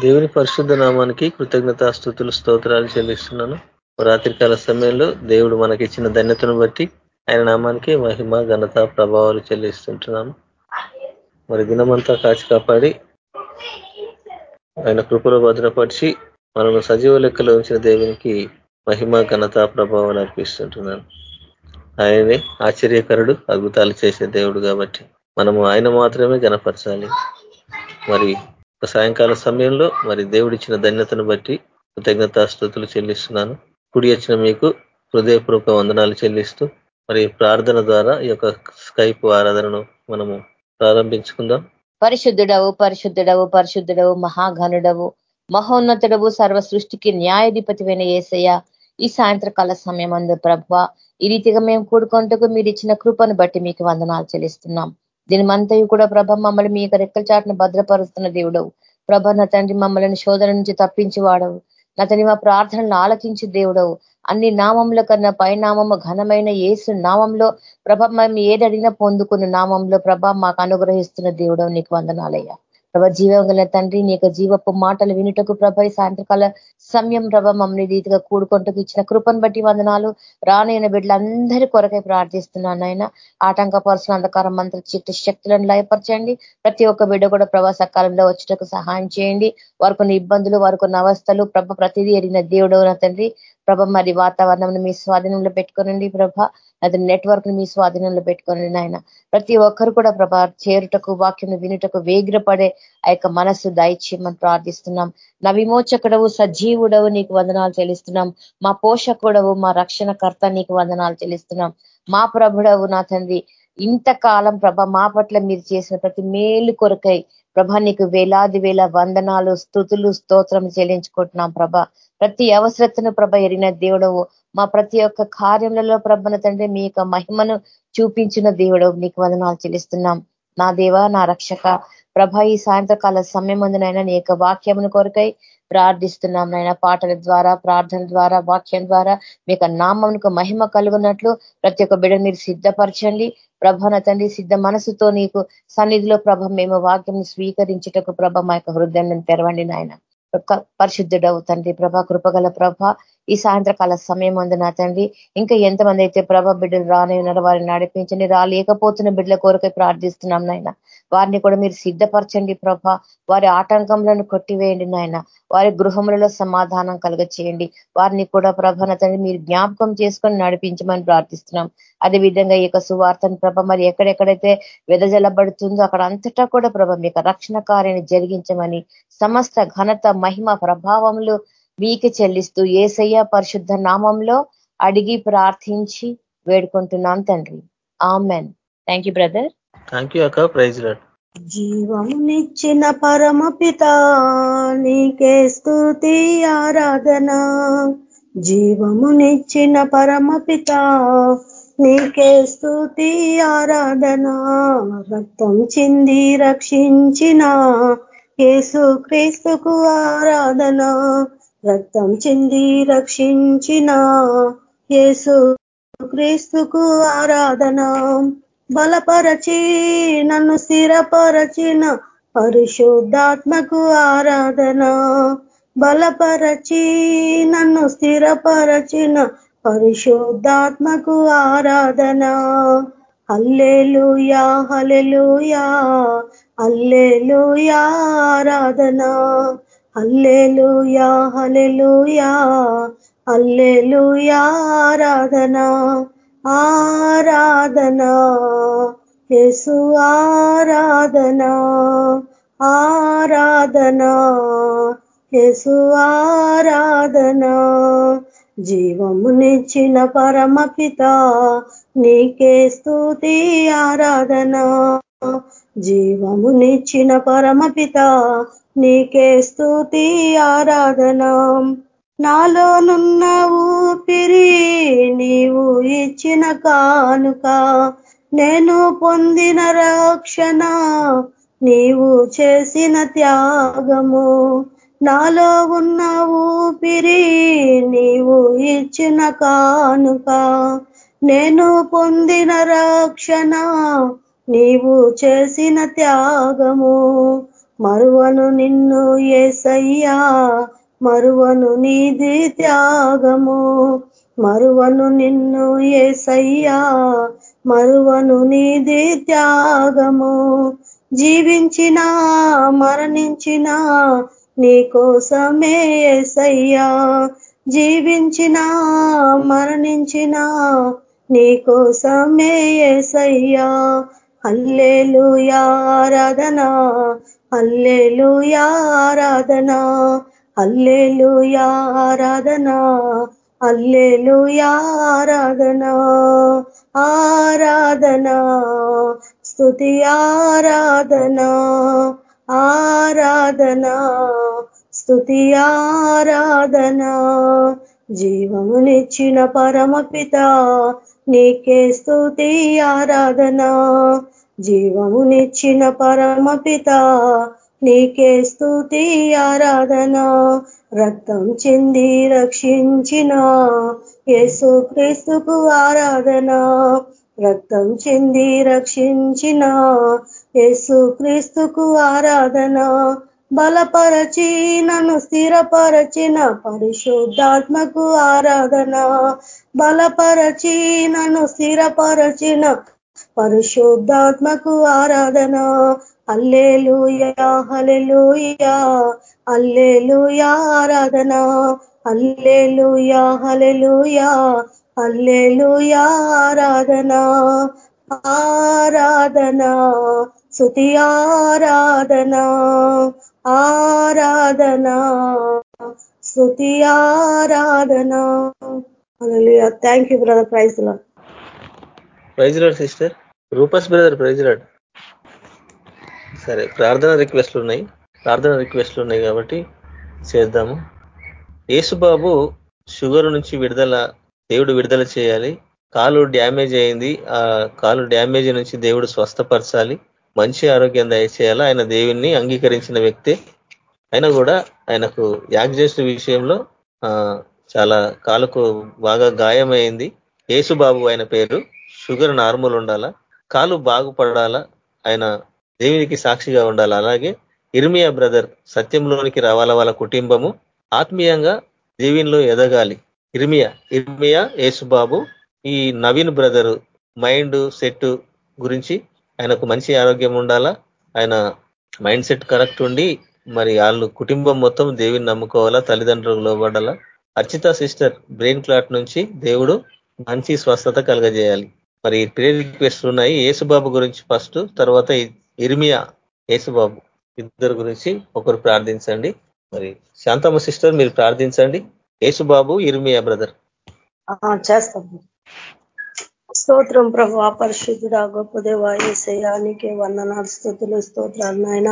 దేవుని పరిశుద్ధ నామానికి కృతజ్ఞత స్థుతులు స్తోత్రాలు చెల్లిస్తున్నాను. రాత్రికాల సమయంలో దేవుడు మనకిచ్చిన ధన్యతను బట్టి ఆయన నామానికి మహిమ ఘనత ప్రభావాలు చెల్లిస్తుంటున్నాము మరి దినమంతా కాచి కాపాడి ఆయన కృపలో భద్రపరిచి మనము సజీవ లెక్కలో ఉంచిన దేవునికి మహిమ ఘనత ప్రభావాలు అర్పిస్తుంటున్నాను. ఆయనే ఆశ్చర్యకరుడు అద్భుతాలు చేసే దేవుడు కాబట్టి మనము ఆయన మాత్రమే గనపరచాలి మరి సాయంకాల సమయంలో మరి దేవుడిచ్చిన ధన్యతను బట్టి కృతజ్ఞత స్థుతులు చెల్లిస్తున్నాను. కుడి వచ్చిన మీకు హృదయపూర్వక వందనాలు చెల్లిస్తూ మరి ప్రార్థన ద్వారా ఈ యొక్క స్కైప్ ఆరాధనను మనము ప్రారంభించుకుందాం. పరిశుద్ధుడవు పరిశుద్ధుడవు పరిశుద్ధుడవు మహాఘనుడవు మహోన్నతుడవు సర్వ సృష్టికి న్యాయాధిపతివైన ఏసయ్య ఈ సాయంత్రకాల సమయం అందు ప్రభ ఈ రీతిగా మేము కూడుకుంటకు మీరు ఇచ్చిన కృపను బట్టి మీకు వందనాలు చెల్లిస్తున్నాం. దీనిమంతయు కూడా ప్రభ మమ్మల్ని మీ యొక్క రెక్కల చాటును భద్రపరుస్తున్న దేవుడవు. ప్రభ నా తండ్రి మమ్మల్ని శోధన నుంచి తప్పించి వాడవు నా తండ్రి మా ప్రార్థనలు ఆలకించి దేవుడవు. అన్ని నామంలో కన్నా పైనామము ఘనమైన ఏసు నామంలో ప్రభ మేము ఏదడిగినా పొందుకున్న నామంలో ప్రభ మాకు అనుగ్రహిస్తున్న దేవుడవు. నీకు వందనాలయ్యా. ప్రభ జీవగల తండ్రి నీ యొక్క జీవపు మాటలు వినుటకు ప్రభ సాయంత్రకాల సమయం ప్రభ మమ్మల్ని రీతిగా కూడుకుంటూ ఇచ్చిన కృపను బట్టి వందనాలు. రానైన బిడ్డలందరి కొరకై ప్రార్థిస్తున్నాను ఆయన ఆటంకపరుచిన అంధకారం మంత్ర చిట్టు శక్తులను లయపరచండి. ప్రతి ఒక్క బిడ్డ కూడా ప్రభా సకాలంలో వచ్చటకు సహాయం చేయండి. వారికి ఇబ్బందులు వారికి అవస్థలు ప్రభ ప్రతిదీ ఎరిగిన దేవుడు తండ్రి. ప్రభ మరి వాతావరణం మీ స్వాధీనంలో పెట్టుకోనండి ప్రభ. అది నెట్వర్క్ మీ స్వాధీనంలో పెట్టుకోనండి నాయన. ప్రతి ఒక్కరు కూడా ప్రభ చేరుటకు వాక్యం వినుటకు వేగిరపడే ఆ యొక్క మనస్సు దయచేయమని ప్రార్థిస్తున్నాం. నా విమోచకుడవు సజీవుడవు నీకు వందనాలు చెల్లిస్తున్నాం. మా పోషకుడవు మా రక్షణకర్త నీకు వందనాలు చెల్లిస్తున్నాం. మా ప్రభుడవు నా తండ్రి. ఇంతకాలం ప్రభ మా పట్ల మీరు చేసిన ప్రతి మేలు కొరకై ప్రభ నీకు వేలాది వేల వందనాలు స్థుతులు స్తోత్రం చెల్లించుకుంటున్నాం ప్రభ. ప్రతి అవసరతను ప్రభ ఎరిగిన దేవుడవు. మా ప్రతి ఒక్క కార్యములలో ప్రభన తండ్రి మీ యొక్క మహిమను చూపించిన దేవుడవు. నీకు వందనాలు చెల్లిస్తున్నాం. నా దేవ నా రక్షక ప్రభ ఈ సాయంత్రకాల సమయం ముందునైనా నీ యొక్క వాక్యమును కొరకై ప్రార్థిస్తున్నాం నాయన పాటల ద్వారా ప్రార్థన ద్వారా వాక్యం ద్వారా మీ నామమునకు మహిమ కలుగునట్లు ప్రతి ఒక్క బిడ మీరు సిద్ధపరచండి. ప్రభన తండ్రి సిద్ధ మనసుతో నీకు సన్నిధిలో ప్రభ మేము వాక్యం స్వీకరించుటకు ప్రభ మా యొక్క హృదయం తెరవండి నాయన. పరిశుద్ధుడవు తండ్రి ప్రభ కృపగల ప్రభ ఈ సాయంత్రకాల సమయం ఉంది నా తండ్రి. ఇంకా ఎంతమంది అయితే ప్రభ బిడ్డలు రానే ఉన్నారో వారిని నడిపించండి. రాలేకపోతున్న బిడ్డల కోరిక ప్రార్థిస్తున్నాం నాయన. వారిని కూడా మీరు సిద్ధపరచండి ప్రభ. వారి ఆటంకంలను కొట్టివేయండి నాయన. వారి గృహములలో సమాధానం కలుగ చేయండి వారిని కూడా ప్రభ తండ్రి మీరు జ్ఞాపకం చేసుకొని నడిపించమని ప్రార్థిస్తున్నాం. అదే విధంగా ఈ యొక్క సువార్తను ప్రభ మరి ఎక్కడెక్కడైతే వెదజల్లబడుతుందో అక్కడ అంతటా కూడా ప్రభ మీ రక్షణ కార్యాన్ని జరిగించమని సమస్త ఘనత మహిమ ప్రభావములు మీకు చెల్లిస్తూ ఏసయ్య పరిశుద్ధ నామంలో అడిగి ప్రార్థించి వేడుకుంటున్నాం తండ్రి. Amen. Thank you brother. Thank you అక్క. ప్రైజ్ జీవమునిచ్చిన పరమపిత నీకే స్థుతి ఆరాధన. జీవమునిచ్చిన పరమపిత నీకే స్థుతి ఆరాధన. రక్తం చింది రక్షించిన యేసు క్రీస్తుకు ఆరాధన. రక్తం చింది రక్షించిన యేసు క్రీస్తుకు ఆరాధన. బలపరచి నన్ను స్థిరపరచిన పరిశుద్ధాత్మకు ఆరాధన. బలపరచి నన్ను స్థిరపరచిన పరిశుద్ధాత్మకు ఆరాధన. అల్లేలుయా హలెలుయా అల్లేలుయా ఆరాధన. అల్లెలుయా హల్లెలుయా అల్లెలుయా ఆరాధన ఆరాధన. యేసు ఆరాధన ఆరాధన. యేసు ఆరాధన. జీవమునిచ్చిన పరమపిత నీకే స్థుతి ఆరాధన. జీవమునిచ్చిన పరమపిత నీకే స్తుతి ఆరాధన. నాలోనున్న ఊపిరి నీవు ఇచ్చిన కానుక నేను పొందిన రక్షణ నీవు చేసిన త్యాగము. నాలో ఉన్న ఊపిరి నీవు ఇచ్చిన కానుక నేను పొందిన రక్షణ నీవు చేసిన త్యాగము మరువను నిన్ను ఏసయ్యా మరువను నీది త్యాగము. మరువను నిన్ను ఏసయ్యా మరువను నీది త్యాగము. జీవించిన మరణించిన నీకోసమే ఏసయ్యా. జీవించిన మరణించిన నీకోసమే ఏసయ్యా. అల్లేలు ఆరాధన. అల్లేలు ఆరాధన. అల్లేలు ఆరాధన. అల్లేలు ఆరాధన. ఆరాధనా. స్థుతి ఆరాధనా. ఆరాధనా. స్థుతి ఆరాధన. జీవమునిచ్చిన పరమపిత నీకే స్థుతి ఆరాధనా. జీవము నిచ్చిన పరమ పరమపిత నీకే స్థుతి ఆరాధన. రక్తం చెంది రక్షించిన యేసు క్రీస్తుకు ఆరాధన. రక్తం చెంది రక్షించిన యేసు క్రీస్తుకు ఆరాధన. బలపరచి నన్ను స్థిరపరచిన పరిశుద్ధాత్మకు ఆరాధన. బలపరచి నన్ను స్థిరపరచిన పరిశుద్ధాత్మకు ఆరాధన. అల్లేలుయా హలెలుయా అల్లేలుయా ఆరాధన. అల్లేలుయా హలెలుయా అల్లేలుయా ఆరాధన. ఆరాధన శృతి ఆరాధన. ఆరాధన శృతి ఆరాధన. థ్యాంక్ యూ బ్రదర్ ప్రైజ్లో ప్రైజ్లో సిస్టర్ రూపస్ బ్రదర్ ప్రైజ్ సరే ప్రార్థన రిక్వెస్ట్లు ఉన్నాయి. ప్రార్థన రిక్వెస్ట్లు ఉన్నాయి కాబట్టి చేద్దాము. యేసుబాబు షుగర్ నుంచి విడుదల దేవుడు విడుదల చేయాలి. కాలు డ్యామేజ్ అయింది. ఆ కాలు డ్యామేజ్ నుంచి దేవుడు స్వస్థపరచాలి. మంచి ఆరోగ్యం దయచేయాలి. ఆయన దేవుణ్ణి అంగీకరించిన వ్యక్తి. అయినా కూడా ఆయనకు యాక్సిడెంట్స్ విషయంలో చాలా కాలుకు బాగా గాయమైంది. యేసుబాబు ఆయన పేరు. షుగర్ నార్మల్ ఉండాలా? కాలు బాగుపడాలా? ఆయన దేవునికి సాక్షిగా ఉండాలి? అలాగే ఇర్మియా బ్రదర్ సత్యంలోనికి రావాల? వాళ్ళ కుటుంబము ఆత్మీయంగా దేవునిలో ఎదగాలి. ఇర్మియా ఇర్మియా యేసుబాబు ఈ నవీన్ బ్రదరు మైండ్ సెట్ గురించి ఆయనకు మంచి ఆరోగ్యం ఉండాలా? ఆయన మైండ్ సెట్ కరెక్ట్ ఉండి మరి వాళ్ళు కుటుంబం మొత్తం దేవిని నమ్ముకోవాలా? తల్లిదండ్రులకు లోబడాలా అర్చిత సిస్టర్ బ్రెయిన్ క్లాట్ నుంచి దేవుడు మంచి స్వస్థత కలగజేయాలి. మరి ప్రేర్ రిక్వెస్ట్ ఉన్నాయి. యేసుబాబు గురించి ఫస్ట్ తర్వాత ఇర్మియా యేసుబాబు ఇద్దరు గురించి ఒకరు ప్రార్థించండి. మరి శాంతమ్మ సిస్టర్ మీరు ప్రార్థించండి. యేసుబాబు ఇర్మియా బ్రదర్ చేస్తాం. స్తోత్రం ప్రభు పరిశుద్ధుడ గొప్ప దేవ నీకే వందనాలు స్థుతులు స్తోత్రాలు నాయన.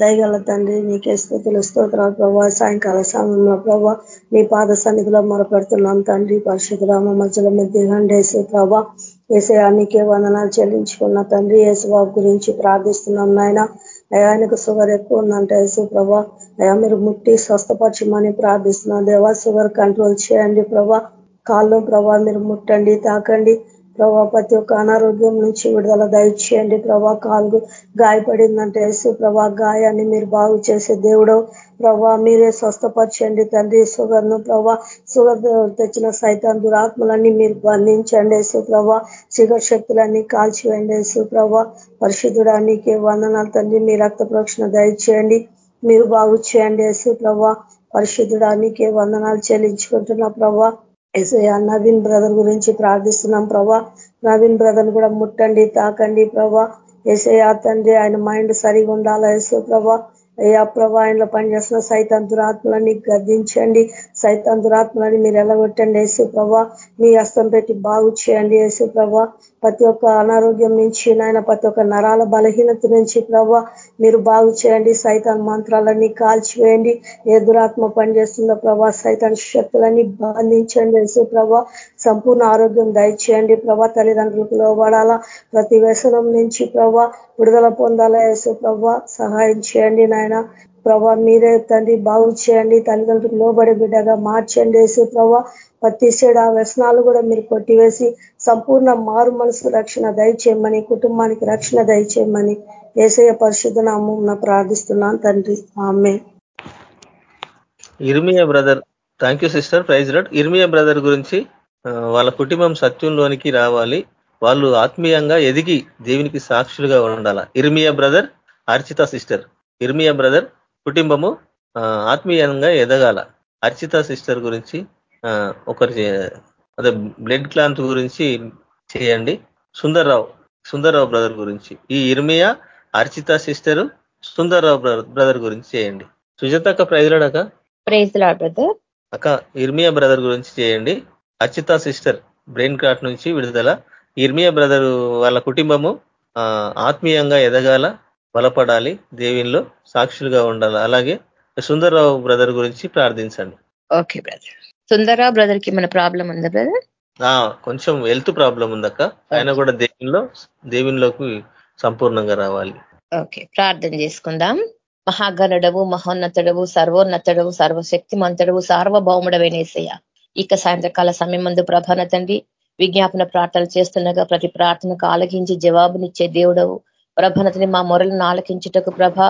దయగల తండ్రి నీకే స్థుతులు స్తోత్రాలు ప్రభా. సాయంకాల సమయంలో ప్రభా నీ పాద సన్నిధిలో మొరపెడుతున్నాం తండ్రి. పరిశుద్ధురామ మధ్యలో మీద దిగండేసే ప్రభా. ఏసయానికే వందనాలు చెల్లించుకున్న తండ్రి యేసుబాబు గురించి ప్రార్థిస్తున్నాం నాయన. అయానికి షుగర్ ఎక్కువ ఉందంట యేసు ప్రభా. అయా మీరు ముట్టి స్వస్థపరచమని ప్రార్థిస్తున్నాం. దేవా షుగర్ కంట్రోల్ చేయండి ప్రభా. కాళ్ళు ప్రభా మీరు ముట్టండి తాకండి. ప్రభా ప్రతి ఒక్క అనారోగ్యం నుంచి విడుదల దయచేయండి ప్రభా. కాలు గాయపడిందంటే యేసు ప్రభా గాయాన్ని మీరు బాగు చేసే దేవుడు ప్రభా మీరే స్వస్థపరచండి తండ్రి షుగర్ను ప్రభా. షుగర్ తెచ్చిన సైతాన్ దురాత్మలన్నీ మీరు బంధించండి యేసు ప్రభా. షుగర్ శక్తులన్నీ కాల్చివేయండి యేసు ప్రభా. పరిశుద్ధుడానికి వందనాలు తండ్రి. మీ రక్త ప్రోక్షణ దయచేయండి. మీరు బాగు చేయండి యేసు ప్రభా. పరిశుద్ధుడానికి వందనాలు చెల్లించుకుంటున్న ప్రభా. ఎస్ఐ నవీన్ బ్రదర్ గురించి ప్రార్థిస్తున్నాం ప్రభా. నవీన్ బ్రదర్ కూడా ముట్టండి తాకండి ప్రభా. ఎస్ఐ తండ్రి ఆయన మైండ్ సరిగా ఉండాలా? యేసు ప్రభా. అయ్యా ప్రభా ఆయనలో పనిచేస్తున్న సైతం దురాత్మలన్నీ గద్దించండి. సైతాన్ దురాత్మలని మీరు ఎలగొట్టండి యేసు ప్రభా మీ హస్తం పెట్టి బాగు చేయండి. యేసు ప్రభా ప్రతి ఒక్క అనారోగ్యం నుంచి నాయన ప్రతి ఒక్క నరాల బలహీనత నుంచి ప్రభా మీరు బాగు చేయండి. సైతాన్ మంత్రాలన్నీ కాల్చివేయండి. ఏ దురాత్మ పనిచేస్తుందో ప్రభా సైతాన్ శక్తులన్నీ బంధించండి. యేసు ప్రభా సంపూర్ణ ఆరోగ్యం దయచేయండి. ప్రభా తల్లిదండ్రులకు లోబడాలా. ప్రతి వ్యసనం నుంచి ప్రభా విడుదల పొందాలా. యేసు ప్రభా సహాయం చేయండి నాయన. ప్రభా మీరే తండ్రి బాగు చేయండి. తల్లిదండ్రులకు లోబడి బిడ్డగా మార్చండి. వేసి ప్రభా ప్రతి ఆ వ్యసనాలు కూడా మీరు కొట్టివేసి సంపూర్ణ మారు మనసు రక్షణ దయచేయమని కుటుంబానికి రక్షణ దయచేయమని ఏసయ పరిశుద్ధ నామం ప్రార్థిస్తున్నాను తండ్రి. ఆమె Irmiya brother thank you sister praise Lord Irmiya brother గురించి వాళ్ళ కుటుంబం సత్యంలోనికి రావాలి. వాళ్ళు ఆత్మీయంగా ఎదిగి దేవునికి సాక్షులుగా ఉండాల? Irmiya brother Archita sister Irmiya brother కుటుంబము ఆత్మీయంగా ఎదగాల. అర్చిత సిస్టర్ గురించి ఒకరు అదే బ్లడ్ క్లాంత్ గురించి చేయండి. సుందర్రావు సుందర్రావు బ్రదర్ గురించి. ఈ ఇర్మియా అర్చిత సిస్టర్ సుందర్రావు బ్రదర్ గురించి చేయండి. సుజాత అక్క ప్రైజ్లాడక బ్రదర్. అక్క ఇర్మియా బ్రదర్ గురించి చేయండి. అర్చిత సిస్టర్ బ్రెయిన్ క్రాట్ నుంచి విడుదల. ఇర్మియా బ్రదర్ వాళ్ళ కుటుంబము ఆత్మీయంగా ఎదగాల. బలపడాలి దేవుల్లో సాక్షులుగా ఉండాలి. అలాగే సుందర్రావు బ్రదర్ గురించి ప్రార్థించండి. Okay brother. సుందర్రావు బ్రదర్కి మన ప్రాబ్లం ఉందా బ్రదర్? కొంచెం హెల్త్ ప్రాబ్లం ఉందక్క. ఆయన కూడా దేవుల్లో దేవునిలోకి సంపూర్ణంగా రావాలి. ఓకే ప్రార్థన చేసుకుందాం. మహాగణుడవు మహోన్నతుడవు సర్వోన్నతుడవు సర్వశక్తిమంతుడవు సార్వభౌముడవేనేసయ్య ఇక సాయంత్రకాల సమయం ముందు ప్రభాన తండ్రి విజ్ఞాపన ప్రార్థనలు చేస్తుండగా ప్రతి ప్రార్థనకు ఆలకించి జవాబునిచ్చే దేవుడవు. ప్రభనతని మా మొరలను ఆలకించుటకు ప్రభ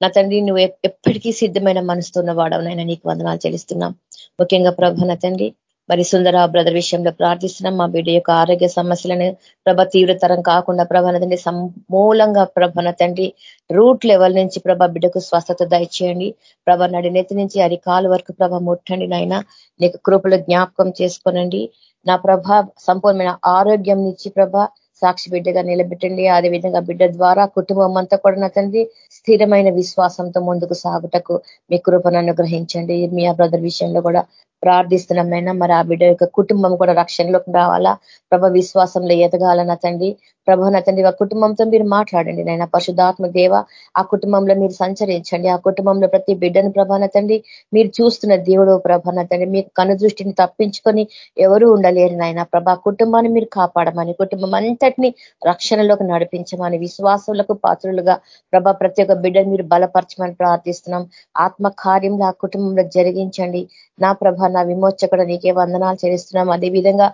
నా తండ్రి నువ్వు ఎప్పటికీ సిద్ధమైన మనసుతున్న వాడవునైనా నీకు వందనాలు చెల్లిస్తున్నాం. ముఖ్యంగా ప్రభ తండ్రి మరి సుందర బ్రదర్ విషయంలో ప్రార్థిస్తున్నాం. మా బిడ్డ యొక్క ఆరోగ్య సమస్యలను ప్రభ తీవ్రతరం కాకుండా ప్రభన తండ్రి సమూలంగా ప్రభన తండ్రి రూట్ లెవెల్ నుంచి ప్రభ బిడ్డకు స్వస్థత దయచేయండి. ప్రభ నడినెత్తి నుంచి అరికాలు వరకు ప్రభ ముట్టండి నాయన. నీకు కృపలు జ్ఞాపకం చేసుకోనండి. నా ప్రభ సంపూర్ణమైన ఆరోగ్యం నుంచి ప్రభ సాక్షి బిడ్డగా నిలబెట్టండి. అదే విధంగా బిడ్డ ద్వారా కుటుంబం అంతా కూడా నా తండ్రి స్థిరమైన విశ్వాసంతో ముందుకు సాగుటకు మీ కృపను అనుగ్రహించండి. మీ ఆ బ్రదర్ విషయంలో కూడా ప్రార్థిస్తున్నామైనా మరి ఆ బిడ్డ యొక్క కుటుంబం కూడా రక్షణలోకి రావాలా? ప్రభ విశ్వాసంలో ఎదగాలన్న తండ్రి? ప్రభు నా తండ్రి ఆ కుటుంబంతో మీరు మాట్లాడండి నైనా పరిశుధాత్మ దేవ ఆ కుటుంబంలో మీరు సంచరించండి. ఆ కుటుంబంలో ప్రతి బిడ్డను ప్రభాన తండ్రి మీరు చూస్తున్న దేవుడు ప్రభాన తండ్రి మీ కను దృష్టిని తప్పించుకొని ఎవరు ఉండలేరు నాయన. ప్రభా కుటుంబాన్ని మీరు కాపాడమని కుటుంబం అంతటిని రక్షణలోకి నడిపించమని విశ్వాసులకు పాత్రులుగా ప్రభా ప్రతి ఒక్క బిడ్డను మీరు బలపరచమని ప్రార్థిస్తున్నాం. ఆత్మ కార్యంలో ఆ కుటుంబంలో జరిగించండి. నా ప్రభ నా విమోచకుడు నీకే వందనాలు చేస్తున్నాం అదేవిధంగా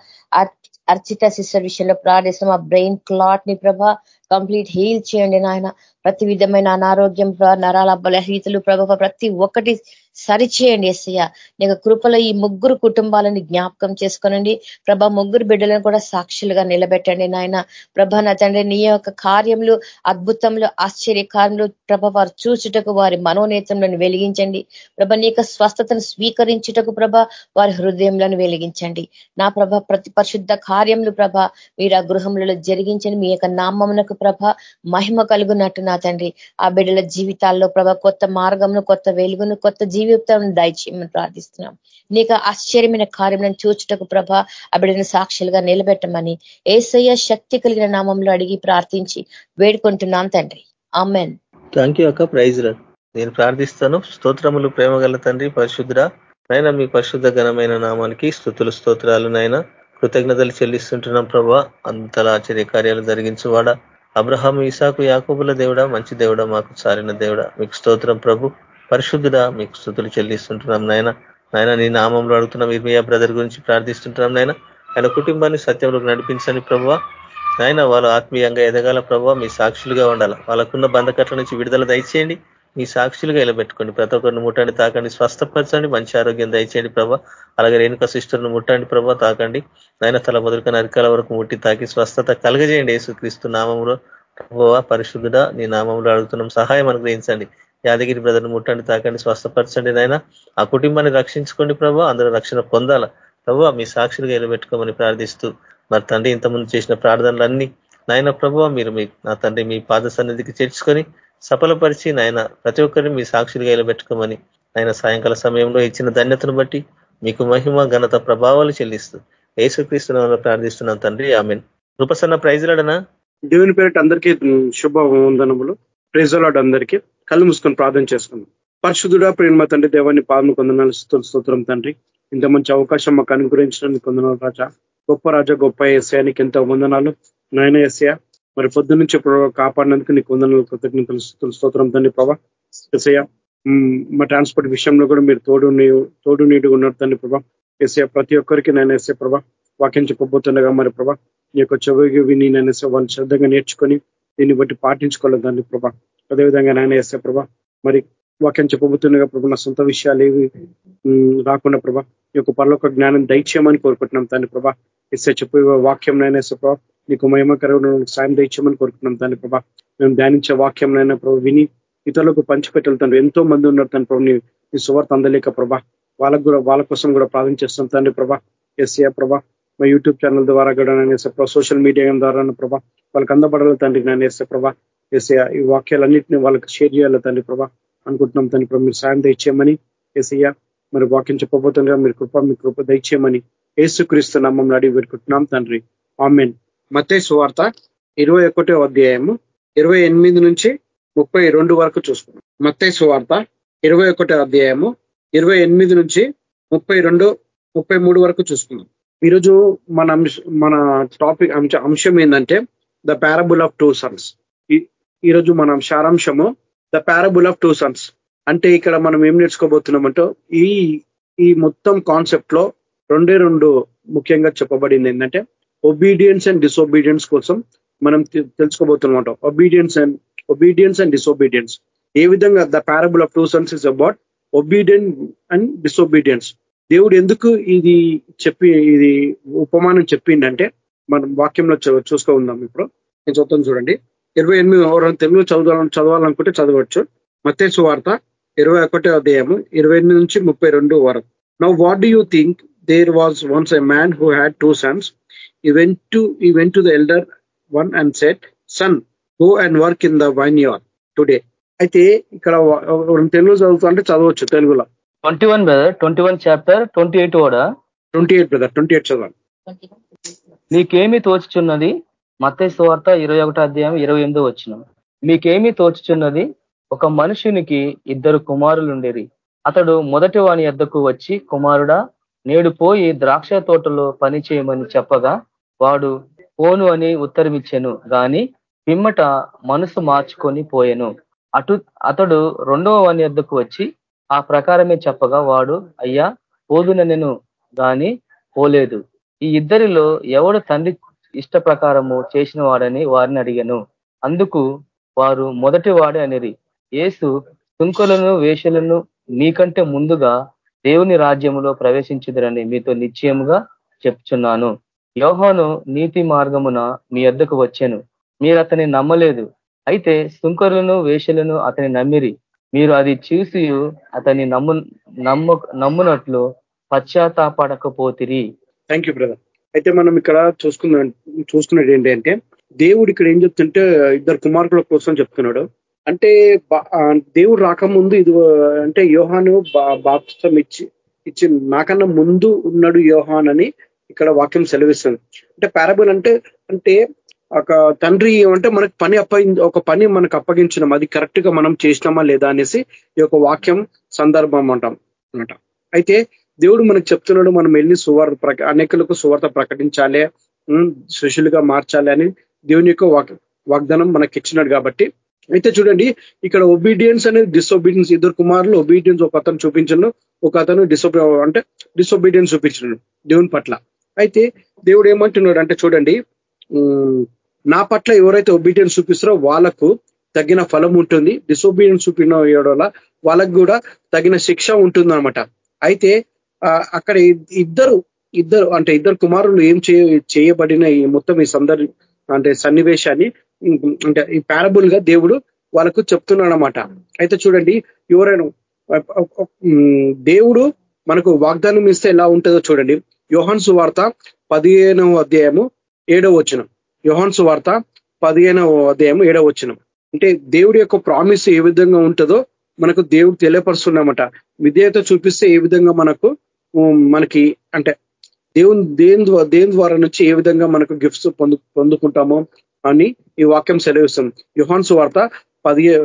అర్చిత సిస్టర్ విషయంలో ప్రార్థిస్తాం ఆ బ్రెయిన్ క్లాట్ని ప్రభా కంప్లీట్ హీల్ చేయండి నాయన. ప్రతి విధమైన అనారోగ్యం నరాల బలహీతలు ప్రభావ ప్రతి ఒక్కటి సరిచేయండి ఎస్సయ్య నీకు కృపలో ఈ ముగ్గురు కుటుంబాలను జ్ఞాపకం చేసుకోనండి. ప్రభ ముగ్గురు బిడ్డలను కూడా సాక్షులుగా నిలబెట్టండి నాయన. ప్రభ నా తండ్రి నీ యొక్క కార్యములు అద్భుతంలో ఆశ్చర్యకారంలో ప్రభ వారు చూచుటకు వారి మనోనేత్రంలను వెలిగించండి. ప్రభ నీ స్వస్థతను స్వీకరించుటకు ప్రభ వారి హృదయంలను వెలిగించండి. నా ప్రభ ప్రతి పరిశుద్ధ కార్యములు ప్రభ మీరు ఆ గృహములలో జరిగించండి. మీ యొక్క నామమునకు ప్రభ మహిమ కలుగునట్టు నా తండ్రి. ఆ బిడ్డల జీవితాల్లో ప్రభ కొత్త మార్గంను కొత్త వెలుగును కొత్త జీవితం దయచేయమని ప్రార్థిస్తున్నాం. నీకు ఆశ్చర్యమైన కార్యం చూచుటకు ప్రభ అబిడిని సాక్షులుగా నిలబెట్టమని ఏసయ్య శక్తి కలిగిన నామంలో అడిగి ప్రార్థించి వేడుకుంటున్నాం తండ్రి. అమ్మెన్ థ్యాంక్ యూ అక్క. ప్రైజ్ నేను ప్రార్థిస్తాను. స్తోత్రములు ప్రేమ గల తండ్రి పరిశుద్ర నైనా మీ పరిశుద్ధ ఘనమైన నామానికి స్థుతులు స్తోత్రాలు నైనా కృతజ్ఞతలు చెల్లిస్తుంటున్నాం ప్రభా. అంతలా ఆశ్చర్య కార్యాలు జరిగించువాడా. అబ్రహాం ఈసాకు యాకూబుల దేవుడా మంచి దేవుడా మాకు సారిన దేవుడా. మీకు స్తోత్రం ప్రభు. పరిశుద్ధుడా మీకు స్థుతులు చెల్లిస్తుంటున్నాం నాయన. నాయన నీ నామంలో అడుగుతున్నాం ఇర్మియా బ్రదర్ గురించి ప్రార్థిస్తుంటున్నాం నాయన. ఆయన కుటుంబాన్ని సత్యంలోకి నడిపించండి ప్రభు నాయన వాళ్ళు ఆత్మీయంగా ఎదగాల ప్రభావ. మీ సాక్షులుగా ఉండాలి. వాళ్ళకున్న బంధకట్ల నుంచి విడుదల దయచేయండి. మీ సాక్షులుగా ఇలా పెట్టుకోండి. ప్రతి ఒక్కరిని ముట్టండి తాకండి. స్వస్థపరచండి మంచి ఆరోగ్యం దయచేయండి ప్రభా. అలాగే రేణుక సిస్టర్ను ముట్టండి ప్రభా తాకండి. నాయన తల మొదలుక నరికాల వరకు ముట్టి తాకి స్వస్థత కలగజేయండి యేసుక్రీస్తు నామంలో. ప్రభావ పరిశుద్ధుడ నీ నామంలో అడుగుతున్నాం. సహాయం అనుగ్రహించండి. యాదగిరి బ్రదర్ని ముట్టండి తాకండి స్వస్థపరచండి నాయన. ఆ కుటుంబాన్ని రక్షించుకోండి ప్రభు అందరూ రక్షణ పొందాల. ప్రభు మీ సాక్షులుగా ఎలబెట్టుకోమని ప్రార్థిస్తూ. మరి తండ్రి ఇంతకుముందు చేసిన ప్రార్థనలన్నీ నాయన ప్రభు మీరు మీ నా తండ్రి మీ పాద సన్నిధికి చేర్చుకొని సఫలపరిచి నాయన ప్రతి ఒక్కరిని మీ సాక్షులుగా ఎలబెట్టుకోమని ఆయన సాయంకాల సమయంలో ఇచ్చిన ధన్యతను బట్టి మీకు మహిమ ఘనత ప్రభావాలు చెల్లిస్తూ ఏసుక్రీస్తున్న ప్రార్థిస్తున్నాం తండ్రి. ఆమె రూపసన్న ప్రైజ్లాడనా? దేవుని పేరిట అందరికీ శుభవందనములు. వందనములు అందరికీ. కళ్ళు మూసుకొని ప్రార్థన చేసుకున్నాం పరిశుద్ధుడా ప్రేమ తండ్రి దేవాన్ని పాదం కొందనాలు స్తోత్రం తండ్రి. ఇంత మంచి అవకాశం మాకు అనుగ్రహించడానికి కొందనాలు రాజా. గొప్ప రాజా గొప్ప ఎస్యానికి ఎంతో వందనాలు. నాయన ఎస్యా మరి పొద్దు నుంచి కాపాడినందుకు నీకు వందనలు కృతజ్ఞతలు స్తోత్రం తండ్రి ప్రభా. ఎస్య మా ట్రాన్స్పోర్ట్ విషయంలో కూడా మీరు తోడు తోడు నీడు ఉన్నారు తండ్రి ప్రభా. ఎస్ఐ ప్రతి ఒక్కరికి నేను ఎస్ఐ ప్రభా వాక్యం చెప్పబోతుండగా మరి ప్రభా నీ యొక్క చెవికి విని నేను వాళ్ళు శ్రద్ధగా నేర్చుకొని దీన్ని బట్టి పాటించుకోలేదు దాన్ని ప్రభా. అదేవిధంగా నాయన ఎస్ఏ ప్రభా మరి వాక్యం చెప్పబోతుండగా ప్రభా నా సొంత విషయాలు ఏవి రాకుండా ప్రభా ఈ యొక్క పరలోక జ్ఞానం దయచేయమని కోరుకుంటున్నాం తండ్రి ప్రభా. ఎస్ఏ చెప్పే వాక్యం నైనా ప్రభా నీకు మహిమకరమైన సాయం దైత్యమని కోరుకున్నాం తండ్రి ప్రభా. మేము ధ్యానించే వాక్యం నైనా ప్రభా విని ఇతరులకు పంచిపెట్టాలి తండ్రి. ఎంతో మంది ఉన్నారు తన ప్రభు నీ సువార్త అందలేక ప్రభా. వాళ్ళకు కూడా వాళ్ళ కోసం కూడా ప్రార్థన చేస్తాం తండ్రి ప్రభా. ఎస్ఏ ప్రభా మా యూట్యూబ్ ఛానల్ ద్వారా కూడా నేను సోషల్ మీడియా ద్వారా ప్రభా వాళ్ళకి అందబడాలి తండ్రి నేను వేసే ప్రభా. ఎస్ఏ ఈ వాక్యాలన్నింటినీ వాళ్ళకి షేర్ చేయాలి తండ్రి ప్రభా. అనుకుంటున్నాం తండ్రి ప్రభా మీరు సాయం దయచేయమని ఎస్ఐయా మరి వాక్యం చెప్పబోతుండగా మీరు కృప మీ కృప దయచేయమని ఏసుక్రీస్తు నమ్మం అడిగి పెట్టుకుంటున్నాం తండ్రి. ఆమెన్. మత్తే సువార్త ఇరవై ఒకటో అధ్యాయము ఇరవై ఎనిమిది నుంచి ముప్పై రెండు వరకు చూసుకున్నాం మత్తే సువార్త ఇరవై ఒకటో అధ్యాయము ఇరవై ఎనిమిది నుంచి ముప్పై రెండు ముప్పై మూడు వరకు చూసుకున్నాం ఈరోజు మన మన టాపిక్ అంశ అంశం ఏంటంటే the parable of two sons. ఈరోజు మనం సారాంశము the parable of two sons. అంటే ఇక్కడ మనం ఏం నేర్చుకోబోతున్నామంటో ఈ ఈ మొత్తం కాన్సెప్ట్లో రెండే రెండు ముఖ్యంగా చెప్పబడింది ఏంటంటే ఒబీడియన్స్ అండ్ డిసొబీడియన్స్ కోసం మనం తెలుసుకోబోతున్నమాట obedience and obedience and disobedience ఏ విధంగా the parable of two sons is about obedient and disobedience దేవుడు ఎందుకు ఇది చెప్పి ఇది ఉపమానం చెప్పిండంటే మనం వాక్యంలో చూసుకో ఉందాం ఇప్పుడు. నేను చదువుతాను చూడండి. ఇరవై ఎనిమిది ఎవరైనా తెలుగు చదవాలని చదవాలనుకుంటే చదవచ్చు. మత్స్సు వార్త ఇరవై ఒకటో అధ్యాయము ఇరవై ఎనిమిది నుంచి ముప్పై రెండు వరకు. Now what do you think there was once a man who had two sons went to ఈ went to the elder one and said son go and work in the vineyard today అయితే ఇక్కడ తెలుగు చదువుతా అంటే చదవచ్చు తెలుగులో. Twenty one brother twenty one chapter twenty eight కూడా twenty eight brother twenty eight చదవాలి. నీకేమి తోచుచున్నది? మత్తయ్య సువార్త ఇరవై ఒకటో అధ్యాయం ఇరవై ఎనిమిదో వచ్చిన మీకేమి తోచుచున్నది? ఒక మనుషునికి ఇద్దరు కుమారులుండేరి. అతడు మొదటి వాని ఎద్దకు వచ్చి కుమారుడా నేడు పోయి ద్రాక్ష తోటలో పని చేయమని చెప్పగా వాడు పోను అని ఉత్తరమిచ్చాను గాని పిమ్మట మనసు మార్చుకొని పోయాను. అటు అతడు రెండవ వాని వద్దకు వచ్చి ఆ ప్రకారమే చెప్పగా వాడు అయ్యా పోదున నేను గాని పోలేదు. ఈ ఇద్దరిలో ఎవడు తండ్రి ఇష్ట ప్రకారము చేసిన వాడని వారిని అడిగాను. అందుకు వారు మొదటి వాడే అనేది ఏసు తుంకులను వేషలను మీకంటే ముందుగా దేవుని రాజ్యములో ప్రవేశించుదరని మీతో నిశ్చయముగా చెప్తున్నాను యోహోను నీతి మార్గమున మీ వద్దకు వచ్చాను. మీరు అతని నమ్మలేదు. అయితే సుంకరులను వేషలను అతని నమ్మిరి. మీరు అది చూసి అతని నమ్ము నమ్ము నమ్మునట్లు పశ్చాత్తాపడకపోతిరి. థ్యాంక్ యూ బ్రదర్ అయితే మనం ఇక్కడ చూసుకున్న చూసుకున్నది ఏంటంటే దేవుడు ఇక్కడ ఏం చెప్తుంటే ఇద్దరు కుమార్కుల కోసం చెప్తున్నాడు. అంటే దేవుడు రాకముందు ఇది అంటే యోహాను బాప్సం ఇచ్చి ఇచ్చి నాకన్నా ముందు ఉన్నాడు యోహాన్ అని ఇక్కడ వాక్యం సెలవిస్తుంది. అంటే పారబుల్ అంటే అంటే ఒక తండ్రి అంటే మనకు పని అప్ప ఒక పని మనకు అప్పగించినాం అది కరెక్ట్గా మనం చేసినామా లేదా అనేసి ఈ యొక్క వాక్యం సందర్భం అంటాం అనమాట అయితే దేవుడు మనకు చెప్తున్నాడు మనం వెళ్ళి సువార్త అనేకులకు సువార్త ప్రకటించాలి శిష్యులుగా మార్చాలి అని దేవుని యొక్క వాగ్దానం మనకి ఇచ్చినాడు కాబట్టి. అయితే చూడండి ఇక్కడ ఒబీడియన్స్ అనేది డిసొబీడియన్స్ ఇద్దరు కుమారులు ఒబీడియన్స్ ఒక అతను చూపించను ఒక అతను డిసొబీ అంటే డిసొబీడియన్స్ చూపించను దేవుని పట్ల. అయితే దేవుడు ఏమంటున్నాడు అంటే చూడండి నా పట్ల ఎవరైతే ఒబీడియన్స్ చూపిస్తారో వాళ్ళకు తగిన ఫలం ఉంటుంది. డిసొబీడియన్స్ చూపిన వల్ల? వాళ్ళకు కూడా తగిన శిక్ష ఉంటుందన్నమాట. అయితే అక్కడ ఇద్దరు ఇద్దరు అంటే ఇద్దరు కుమారులు ఏం చేయబడిన ఈ మొత్తం ఈ సందర్ అంటే సన్నివేశాన్ని అంటే ఈ పారబుల్గా దేవుడు వాళ్ళకు చెప్తున్నాడు అనమాట అయితే చూడండి ఎవరైనా దేవుడు మనకు వాగ్దానం ఇస్తే ఎలా ఉంటుందో చూడండి. యోహాన్సు వార్త పదిహేనవ అధ్యాయము ఏడవ వచ్చినం యోహాన్సు వార్త పదిహేనవ అధ్యాయం ఏడవ వచ్చినం అంటే దేవుడి యొక్క ప్రామిస్ ఏ విధంగా ఉంటుందో మనకు దేవుడు తెలియపరుస్తున్నామట. విధేయత చూపిస్తే ఏ విధంగా మనకు మనకి అంటే దేవుని దేని దేని ద్వారా నుంచి ఏ విధంగా మనకు గిఫ్ట్స్ పొందు పొందుకుంటామో అని ఈ వాక్యం సెలవిస్తుంది. యుహాన్సు వార్త పదిహే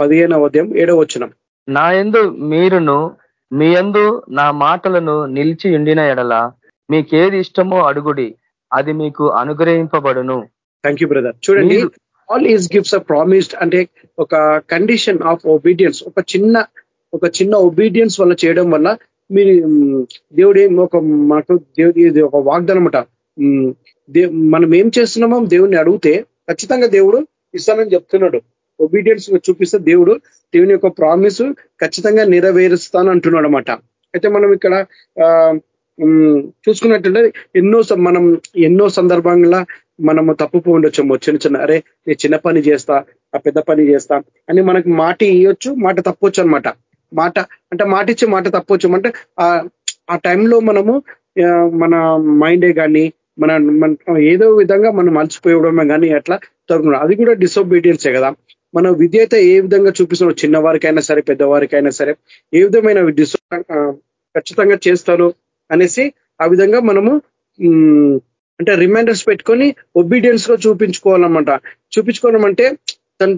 పదిహేనవ ఉదయం ఏడవ వచ్చినం నా ఎందు మీరును మీ ఎందు నా మాటలను నిలిచి ఉండిన ఎడల మీకేది ఇష్టమో అడుగుడి. అది మీకు అనుగ్రహింపబడును. థ్యాంక్ యూ బ్రదర్ చూడండి all his gifts are promised అంటే ఒక కండిషన్ ఆఫ్ ఒబీడియన్స్ ఒక చిన్న ఒక చిన్న ఒబీడియన్స్ వల్ల చేయడం వల్ల మీరు దేవుడు ఒక మాకు దేవుడి ఇది ఒక వాగ్దానం అట. మనం ఏం చేస్తున్నామో దేవుడిని అడిగితే ఖచ్చితంగా దేవుడు ఇస్తానని చెప్తున్నాడు. ఒబీడియన్స్ చూపిస్తే దేవుడు దేవుని యొక్క ప్రామిస్ ఖచ్చితంగా నెరవేరుస్తాను అంటున్నాడు అనమాట అయితే మనం ఇక్కడ చూసుకున్నట్టుంటే ఎన్నో మనం ఎన్నో సందర్భంగా మనము తప్పుపో ఉండొచ్చేమో చిన్న చిన్న అరే నేను చిన్న పని చేస్తా ఆ పెద్ద పని చేస్తా అని మనకు మాట ఇవ్వచ్చు మాట తప్పొచ్చు అనమాట మాట అంటే మాట ఇచ్చి మాట తప్పొచ్చు అంటే ఆ టైంలో మనము మన మైండే కానీ మన ఏదో విధంగా మనం మర్చిపోయడమే కానీ అట్లా తగ్గుతున్నాం అది కూడా డిసొబీడియన్సే కదా. మన విధేయత ఏ విధంగా చూపిస్తున్నాం చిన్నవారికైనా సరే పెద్దవారికైనా సరే ఏ విధమైన ఖచ్చితంగా చేస్తారు అనేసి ఆ విధంగా మనము అంటే రిమైండర్స్ పెట్టుకొని ఒబీడియన్స్గా చూపించుకోవాలన్నమాట. చూపించుకోవడం అంటే తన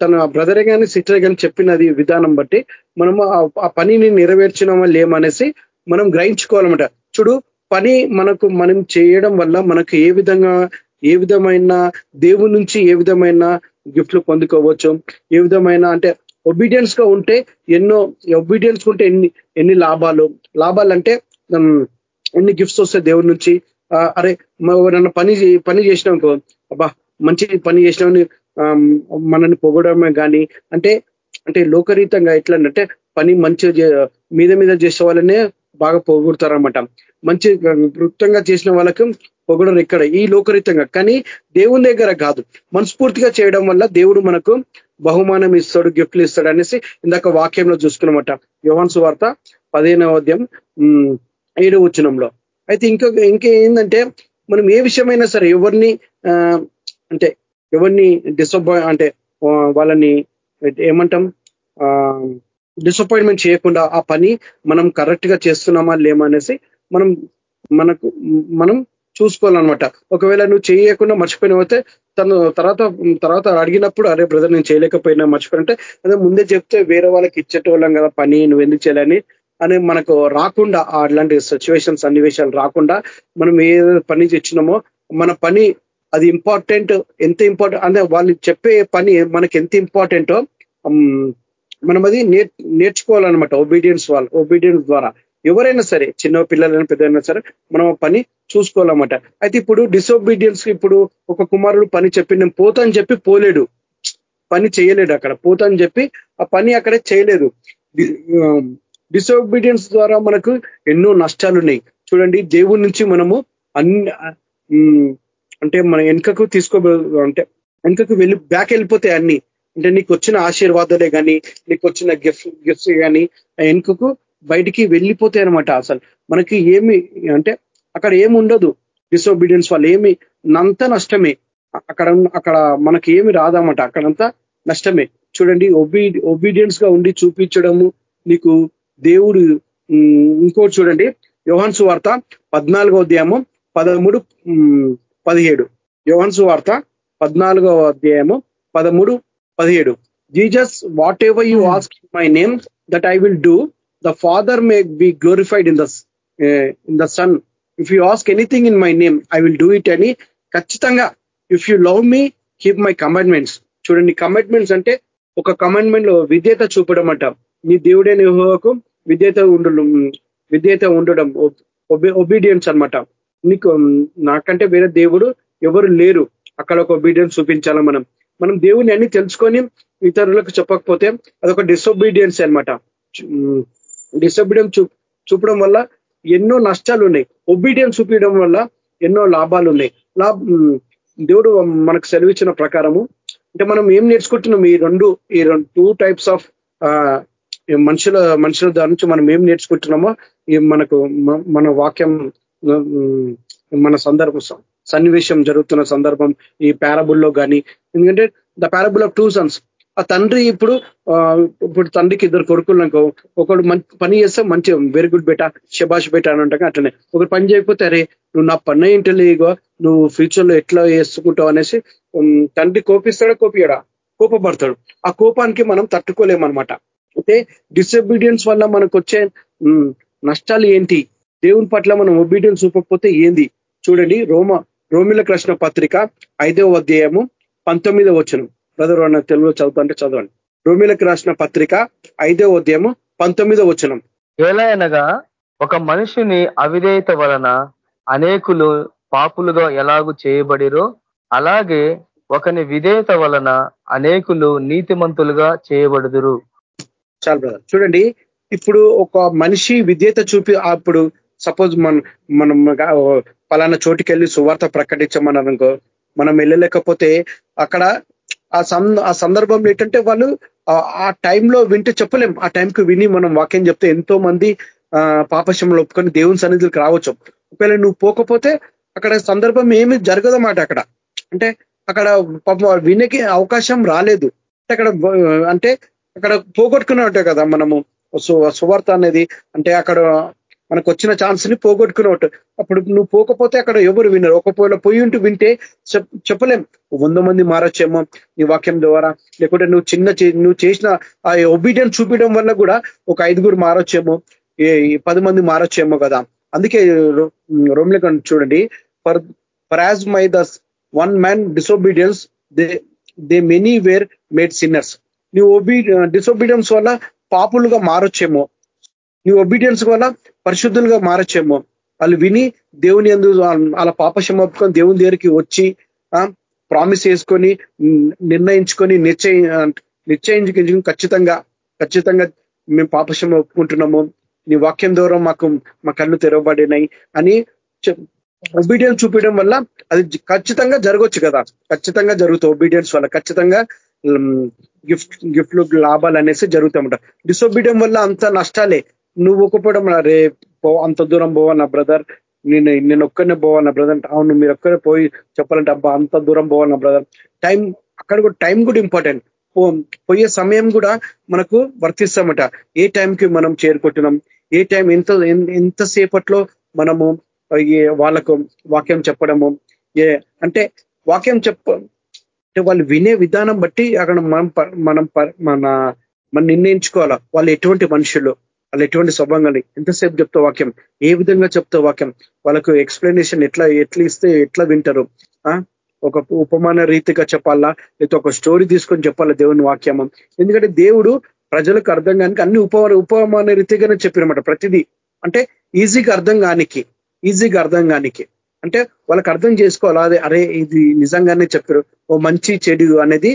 తన బ్రదరే కానీ సిస్టరే కానీ చెప్పినది విధానం బట్టి మనము ఆ పనిని నెరవేర్చినామా లేమనేసి మనం గ్రహించుకోవాలన్నమాట. చూడు పని మనకు మనం చేయడం వల్ల మనకు ఏ విధంగా ఏ విధమైన దేవుడి నుంచి ఏ విధమైన గిఫ్ట్లు పొందుకోవచ్చు ఏ విధమైన అంటే ఒబీడియన్స్గా ఉంటే ఎన్నో ఒబీడియన్స్ ఉంటే ఎన్ని ఎన్ని లాభాలు లాభాలు అంటే ఎన్ని గిఫ్ట్స్ వస్తాయి దేవుడి నుంచి. అరే నన్ను పని పని చేసినాం అబ్బా మంచి పని చేసినామని మనల్ని పొగడమే కానీ అంటే అంటే లోకరీతంగా ఎట్లా అంటే పని మంచిగా మీద మీద చేసే వాళ్ళనే బాగా పొగుడతారనమాట మంచి వృత్తంగా చేసిన వాళ్ళకు పొగడరు ఇక్కడ ఈ లోకరీతంగా. కానీ దేవుని దగ్గర కాదు. మనస్ఫూర్తిగా చేయడం వల్ల దేవుడు మనకు బహుమానం ఇస్తాడు గిఫ్ట్లు ఇస్తాడు అనేసి ఇందాక వాక్యంలో చూసుకున్నమాట. యువన్స్ వార్త పదిహేనవ అధ్యాయం ఏడు వచ్చినంలో అయితే ఇంకొక ఇంకేందంటే మనం ఏ విషయమైనా సరే ఎవరిని అంటే ఎవరిని డిసప్పాయి అంటే వాళ్ళని ఏమంటాం? డిసప్పాయింట్మెంట్ చేయకుండా ఆ పని మనం కరెక్ట్గా చేస్తున్నామా లేమనేసి అనేసి మనం మనకు మనం చూసుకోవాలన్నమాట. ఒకవేళ నువ్వు చేయకుండా మర్చిపోయిన పోతే తను తర్వాత తర్వాత అడిగినప్పుడు అరే బ్రదర్ నేను చేయలేకపోయినా మర్చిపోయినంటే అదే ముందే చెప్తే వేరే వాళ్ళకి ఇచ్చేటోళ్ళం కదా పని నువ్వు ఎందుకు చేయాలని అని మనకు రాకుండా అట్లాంటి సిచ్యువేషన్ సన్నివేశాలు రాకుండా మనం ఏ పని తెచ్చినామో మన పని అది ఇంపార్టెంట్ ఎంత ఇంపార్టెంట్ అంటే వాళ్ళు చెప్పే పని మనకి ఎంత ఇంపార్టెంటో మనం అది నేర్చుకోవాలన్నమాట ఒబీడియన్స్ వాళ్ళు ఒబీడియన్స్ ద్వారా. ఎవరైనా సరే చిన్న పిల్లలైనా పెద్దైనా సరే మనం పని చూసుకోవాలన్నమాట. అయితే ఇప్పుడు డిసోబీడియన్స్ ఇప్పుడు ఒక కుమారుడు పని చెప్పి నేను పోతా చెప్పి పోలేడు. పని చేయలేడు అక్కడ. పోతా అని చెప్పి ఆ పని అక్కడ చేయలేదు. డిసోబీడియన్స్ ద్వారా మనకు ఎన్నో నష్టాలు ఉన్నాయి చూడండి దేవుడి నుంచి మనము అన్ని అంటే మన వెనుకకు తీసుకో అంటే వెనుకకు వెళ్ళి బ్యాక్ వెళ్ళిపోతాయి అన్ని. అంటే నీకు వచ్చిన ఆశీర్వాదాలే కానీ నీకు వచ్చిన గిఫ్ట్ గిఫ్ట్స్ కానీ వెనుకకు బయటికి వెళ్ళిపోతాయి అనమాట అసలు. మనకి ఏమి అంటే అక్కడ ఏమి ఉండదు. డిసోబీడియన్స్ వాళ్ళు ఏమి నంత నష్టమే. అక్కడ అక్కడ మనకి ఏమి రాదన్నమాట. అక్కడంతా నష్టమే. చూడండి ఒబీ ఒబీడియన్స్గా ఉండి చూపించడము నీకు దేవుడు ఇంకోటి చూడండి. యోహన్సు వార్త పద్నాలుగో అధ్యాయము పదమూడు పదిహేడు. యోహన్సు వార్త పద్నాలుగో అధ్యాయము పదమూడు పదిహేడు. Jesus whatever you ask my name that I will do? The father may be glorified in the in the son. If you ask anything in my name I will do it అని ఖచ్చితంగా if you love me keep my commitments చూడండి commitments అంటే ఒక కమిట్మెంట్లో విధేత చూపడం అంట. నీ దేవుడే నిహోకు విధేత ఉండడం విద్యత ఉండడం ఒబీడియన్స్ అనమాట నీకు నాకంటే వేరే దేవుడు ఎవరు లేరు. అక్కడ ఒక ఒబీడియన్స్ చూపించాల మనం. మనం దేవుని అన్ని తెలుసుకొని ఇతరులకు చెప్పకపోతే అదొక డిసొబీడియన్స్ అనమాట డిసొబీడియన్స్ చూపడం వల్ల ఎన్నో నష్టాలు ఉన్నాయి ఒబీడియన్స్ చూపించడం వల్ల ఎన్నో లాభాలు ఉన్నాయి లాభ దేవుడు మనకు సెలవిచ్చిన ప్రకారము అంటే మనం ఏం నేర్చుకుంటున్నాం? ఈ రెండు ఈ రెండు టూ టైప్స్ ఆఫ్ మనుషుల మనుషుల దాని నుంచి మనం ఏం నేర్చుకుంటున్నామో మనకు మన వాక్యం మన సందర్భం సన్నివేశం జరుగుతున్న సందర్భం ఈ పారబుల్లో కానీ ఎందుకంటే the parable of two sons. ఆ తండ్రి ఇప్పుడు ఇప్పుడు తండ్రికి ఇద్దరు కొడుకులు అనుకో ఒకడు పని చేస్తే మంచి వెరీ గుడ్ బేటా శబాష్ బేటా అని అంటాగా అట్లనే. ఒకరు పని చేయకపోతే అరే నువ్వు నా పని ఇంటలేగో నువ్వు ఫ్యూచర్లో ఎట్లా వేసుకుంటావు అనేసి తండ్రి కోపిస్తాడా కోపియడా కోపపడతాడు. ఆ కోపానికి మనం తట్టుకోలేమన్నమాట. అయితే డిసొబీడియన్స్ వల్ల మనకు వచ్చే నష్టాలు ఏంటి? దేవుని పట్ల మనం ఒబీడియన్స్ చూపకపోతే ఏంది? చూడండి రోమ రోమిలకు రాసిన పత్రిక ఐదవ అధ్యాయము పంతొమ్మిదవ వచనం. బ్రదర్ అన్న తెలుగులో చదువుతుంటే చదవండి. రోమిలకు రాసిన పత్రిక ఐదవ అధ్యాయము పంతొమ్మిదో వచనం. ఎలా అనగా ఒక మనిషిని అవిధేయత వలన అనేకులు పాపులుగా ఎలాగు చేయబడిరో అలాగే ఒకని విధేయత వలన అనేకులు నీతిమంతులుగా చేయబడుదురు. చాలు బ్రదర్ చూడండి ఇప్పుడు ఒక మనిషి విధేయత చూపి అప్పుడు సపోజ్ మన మనం పలానా చోటుకి వెళ్ళి సువార్త ప్రకటించమన్నారనుకో మనం వెళ్ళలేకపోతే అక్కడ ఆ ఆ సందర్భంలో ఏంటంటే వాళ్ళు ఆ టైంలో వింటే చెప్పలేం. ఆ టైంకి విని మనం వాక్యం చెప్తే ఎంతో మంది పాపశంలో ఒప్పుకొని దేవుని సన్నిధులకు రావచ్చు. ఒకవేళ నువ్వు పోకపోతే అక్కడ సందర్భం ఏమి జరగదన్నమాట అక్కడ. అంటే అక్కడ వినేకి అవకాశం రాలేదు. అక్కడ అంటే అక్కడ పోగొట్టుకున్నట్టే కదా మనము సువార్త అనేది. అంటే అక్కడ మనకు వచ్చిన ఛాన్స్ని పోగొట్టుకున్నట్టు అప్పుడు నువ్వు పోకపోతే అక్కడ ఎవరు వినరు. ఒకవేళ పోయి ఉంటూ వింటే చెప్పలేం. వంద మంది మారొచ్చేమో నీ వాక్యం ద్వారా. లేకుంటే నువ్వు చిన్న నువ్వు చేసిన ఆ ఒబీడియన్స్ చూపించడం వల్ల కూడా ఒక ఐదుగురు మారొచ్చేమో. పది మంది మారొచ్చేమో కదా. అందుకే రోమ్లే చూడండి. For for my thus one man disobedience they they many were made sinners నీ ఒబీ డిసొబీడియన్స్ వల్ల పాపులుగా మారొచ్చేమో. నీ ఒబీడియన్స్ వల్ల పరిశుద్ధులుగా మారొచ్చేమో. వాళ్ళు విని దేవుని ఎందు వాళ్ళ పాప దేవుని దగ్గరికి వచ్చి ప్రామిస్ చేసుకొని నిర్ణయించుకొని నిశ్చయ నిశ్చయించుకొని ఖచ్చితంగా ఖచ్చితంగా మేము పాపశం ఒప్పుకుంటున్నాము. నీ వాక్యం ద్వారా మాకు మా కళ్ళు తెరవబడినాయి అని ఒబీడియన్స్ చూపించడం వల్ల అది ఖచ్చితంగా జరగొచ్చు కదా. ఖచ్చితంగా జరుగుతుంది ఒబీడియన్స్ వల్ల. ఖచ్చితంగా గిఫ్ట్ గిఫ్ట్లు లాభాలు అనేసి జరుగుతాయన్నమాట. డిసొబీడియం వల్ల అంత నష్టాలే. నువ్వు ఒక్కపోవడం రే అంత దూరం పోవన్నా బ్రదర్ నేను నేను ఒక్కనే పోవాలన్నా బ్రదర్ అవును మీరు ఒక్కరే పోయి చెప్పాలంటే అబ్బా అంత దూరం పోవాలన్నా బ్రదర్ టైం అక్కడ కూడా టైం కూడా ఇంపార్టెంట్ పోయే సమయం కూడా మనకు వర్తిస్తామట ఏ టైంకి మనం చేరుకుంటున్నాం? ఏ టైం ఎంత ఎంతసేపట్లో మనము వాళ్ళకు వాక్యం చెప్పడము? ఏ అంటే వాక్యం చెప్ప అంటే వాళ్ళు వినే విధానం బట్టి అక్కడ మనం మనం మన మనం నిర్ణయించుకోవాలా? వాళ్ళు ఎటువంటి మనుషులు? వాళ్ళు ఎటువంటి స్వభావం ఎంతసేపు చెప్తా వాక్యం? ఏ విధంగా చెప్తా వాక్యం? వాళ్ళకు ఎక్స్ప్లెనేషన్ ఎట్లా ఎట్లా ఇస్తే ఎట్లా వింటారు? ఒక ఉపమాన రీతిగా చెప్పాలా? లేకపోతే ఒక స్టోరీ తీసుకొని చెప్పాలా దేవుని వాక్యము? ఎందుకంటే దేవుడు ప్రజలకు అర్థం కానికి అన్ని ఉపమాన ఉపమాన రీతిగానే చెప్పినమాట ప్రతిదీ. అంటే ఈజీగా అర్థం కానికి. ఈజీగా అర్థం కానికి. అంటే వాళ్ళకి అర్థం చేసుకోవాలి? అదే అరే ఇది నిజంగానే చెప్పారు. ఓ మంచి చెడు అనేది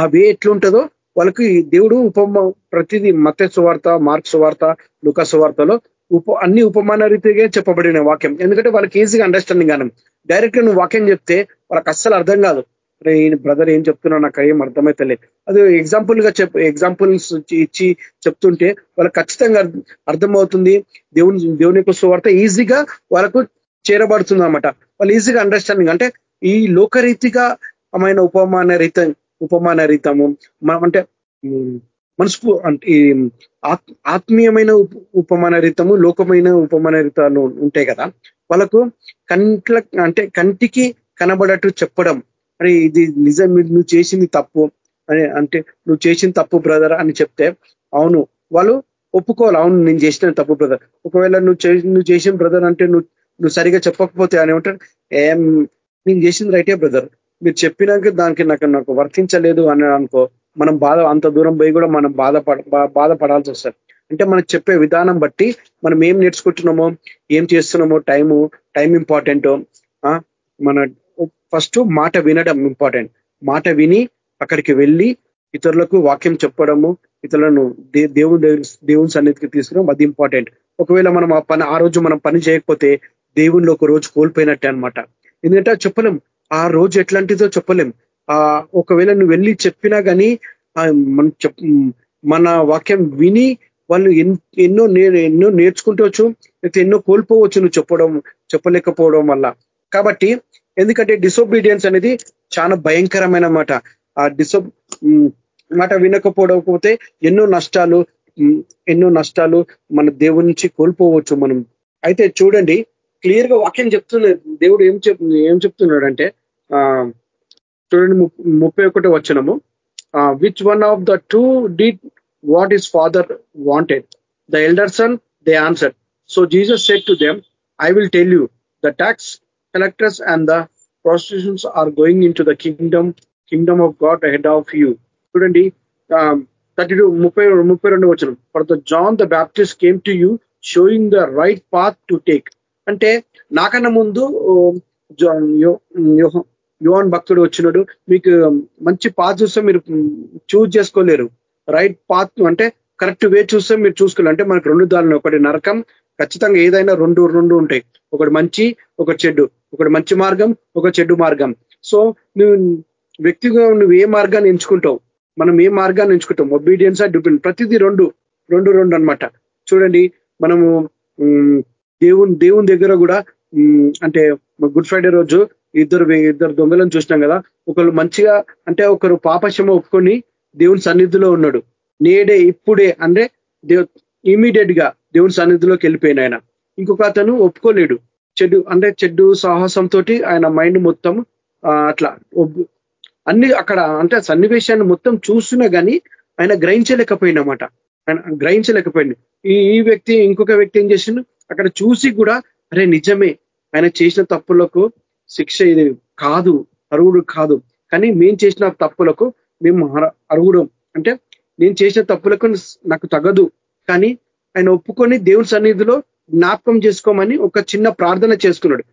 ఆ వే ఎట్లుంటుందో వాళ్ళకి దేవుడు ఉపమ ప్రతిదీ మత సువార్త మార్క్ సువార్త లుక సువార్తలో ఉప అన్ని ఉపమాన రీతిగా చెప్పబడిన వాక్యం. ఎందుకంటే వాళ్ళకి ఈజీగా అండర్స్టాండింగ్ కానీ డైరెక్ట్ నువ్వు వాక్యం చెప్తే వాళ్ళకి అస్సలు అర్థం కాదు. ఈయన బ్రదర్ ఏం చెప్తున్నా నాకు ఏం అర్థమైతలే అది ఎగ్జాంపుల్గా చెప్ ఎగ్జాంపుల్స్ ఇచ్చి చెప్తుంటే వాళ్ళకి ఖచ్చితంగా అర్థమవుతుంది. దేవుని దేవుని యొక్క సువార్త ఈజీగా వాళ్ళకు చేరబడుతుంది అనమాట వాళ్ళు ఈజీగా అండర్స్టాండింగ్ అంటే ఈ లోకరీతిగా మన ఉపమాన రీత ఉపమాన రీతము అంటే మనసు అంటే ఆత్మీయమైన ఉపమాన రీతము లోకమైన ఉపమాన రీతాలు ఉంటాయి కదా వాళ్ళకు కంట్ల అంటే కంటికి కనబడట్టు చెప్పడం అరే ఇది నిజం నువ్వు చేసింది తప్పు అని అంటే నువ్వు చేసిన తప్పు బ్రదర్ అని చెప్తే అవును వాళ్ళు ఒప్పుకోవాలి అవును నేను చేసిన తప్పు బ్రదర్ ఒకవేళ నువ్వు నువ్వు చేసిన బ్రదర్ అంటే నువ్వు నువ్వు సరిగా చెప్పకపోతే అని ఏమంటారు ఏం నేను చేసింది రైటే బ్రదర్. మీరు చెప్పినాక దానికి నాకు నాకు వర్తించలేదు అని అనుకో. మనం బాధ అంత దూరం పోయి కూడా మనం బాధపడ బాధపడాల్సి వస్తుంది. అంటే మనం చెప్పే విధానం బట్టి మనం ఏం నేర్చుకుంటున్నామో ఏం చేస్తున్నామో టైము టైం ఇంపార్టెంట్ మన ఫస్ట్ మాట వినడం ఇంపార్టెంట్. మాట విని అక్కడికి వెళ్ళి ఇతరులకు వాక్యం చెప్పడము ఇతరులను దేవుని దేవుని సన్నిధికి తీసుకురావడం అది ఇంపార్టెంట్. ఒకవేళ మనం ఆ పని ఆ రోజు మనం పని చేయకపోతే దేవుణ్ణి ఒక రోజు కోల్పోయినట్టే అనమాట ఎందుకంటే చెప్పలేం. ఆ రోజు ఎట్లాంటిదో చెప్పలేం. ఆ ఒకవేళ నువ్వు వెళ్ళి చెప్పినా కానీ మనం మన వాక్యం విని వాళ్ళు ఎన్నో ఎన్నో నేర్చుకుంటవచ్చు లేకపోతే ఎన్నో కోల్పోవచ్చు నువ్వు చెప్పడం చెప్పలేకపోవడం వల్ల. కాబట్టి ఎందుకంటే డిసోబీడియన్స్ అనేది చాలా భయంకరమైన మాట. ఆ డిసో మాట వినకపోవకపోతే ఎన్నో నష్టాలు ఎన్నో నష్టాలు మన దేవుడి నుంచి కోల్పోవచ్చు మనం. అయితే చూడండి క్లియర్గా వాక్యం చెప్తున్నాడు దేవుడు ఏం చెప్ ఏం చెప్తున్నాడంటే చూడండి ముప్పై ఒకటి వచ్చినము which one of the two did what his father wanted the elder son they answer so Jesus said to them I will tell you the tax collectors and the prostitutions are going into the kingdom kingdom of God ahead of you చూడండి thirty two ముప్పై ముప్పై రెండు వచ్చిన for the John the Baptist came to you showing the right path to take అంటే నాకన్నా ముందు యువన్ భక్తుడు వచ్చినాడు. మీకు మంచి పాత్ చూస్తే మీరు చూజ్ చేసుకోలేరు. రైట్ పాత్ అంటే కరెక్ట్ వే చూస్తే మీరు చూసుకోవాలి అంటే మనకు రెండు దారులు ఒకటి నరకం ఖచ్చితంగా ఏదైనా రెండు రెండు ఉంటాయి. ఒకటి మంచి ఒక చెడ్డు ఒకటి మంచి మార్గం ఒక చెడ్డు మార్గం. సో నువ్వు వ్యక్తిగా నువ్వు ఏ మార్గాన్ని ఎంచుకుంటావు? మనం ఏ మార్గాన్ని ఎంచుకుంటాం? ఒబీడియన్స్ డిపెండ్ ప్రతిదీ రెండు. రెండు రెండు అనమాట చూడండి మనము దేవుని దేవుని దగ్గర కూడా అంటే గుడ్ ఫ్రైడే రోజు ఇద్దరు ఇద్దరు దొంగలను చూసినాం కదా. ఒకరు మంచిగా అంటే ఒకరు పాపశమ ఒప్పుకొని దేవుని సన్నిధిలో ఉన్నాడు. నేడే ఇప్పుడే అంటే దేవ్ ఇమీడియట్గా దేవుని సన్నిధిలోకి వెళ్ళిపోయిన ఆయన. ఇంకొక అతను ఒప్పుకోలేడు. చెడు అంటే చెడ్డు సాహసంతో ఆయన మైండ్ మొత్తం అట్లా అన్ని అక్కడ అంటే సన్నివేశాన్ని మొత్తం చూస్తున్నా కానీ ఆయన గ్రహించలేకపోయినమాట. ఆయన గ్రహించలేకపోయింది. ఈ వ్యక్తి ఇంకొక వ్యక్తి ఏం చేసిండు? అక్కడ చూసి కూడా అరే నిజమే. ఆయన చేసిన తప్పులకు శిక్ష ఇది కాదు అరుగుడు కాదు. కానీ మేము చేసిన తప్పులకు మేము అరుగుడు అంటే నేను చేసిన తప్పులకు నాకు తగదు. కానీ ఆయన ఒప్పుకొని దేవుని సన్నిధిలో జ్ఞాపకం చేసుకోమని ఒక చిన్న ప్రార్థన చేసుకున్నాడు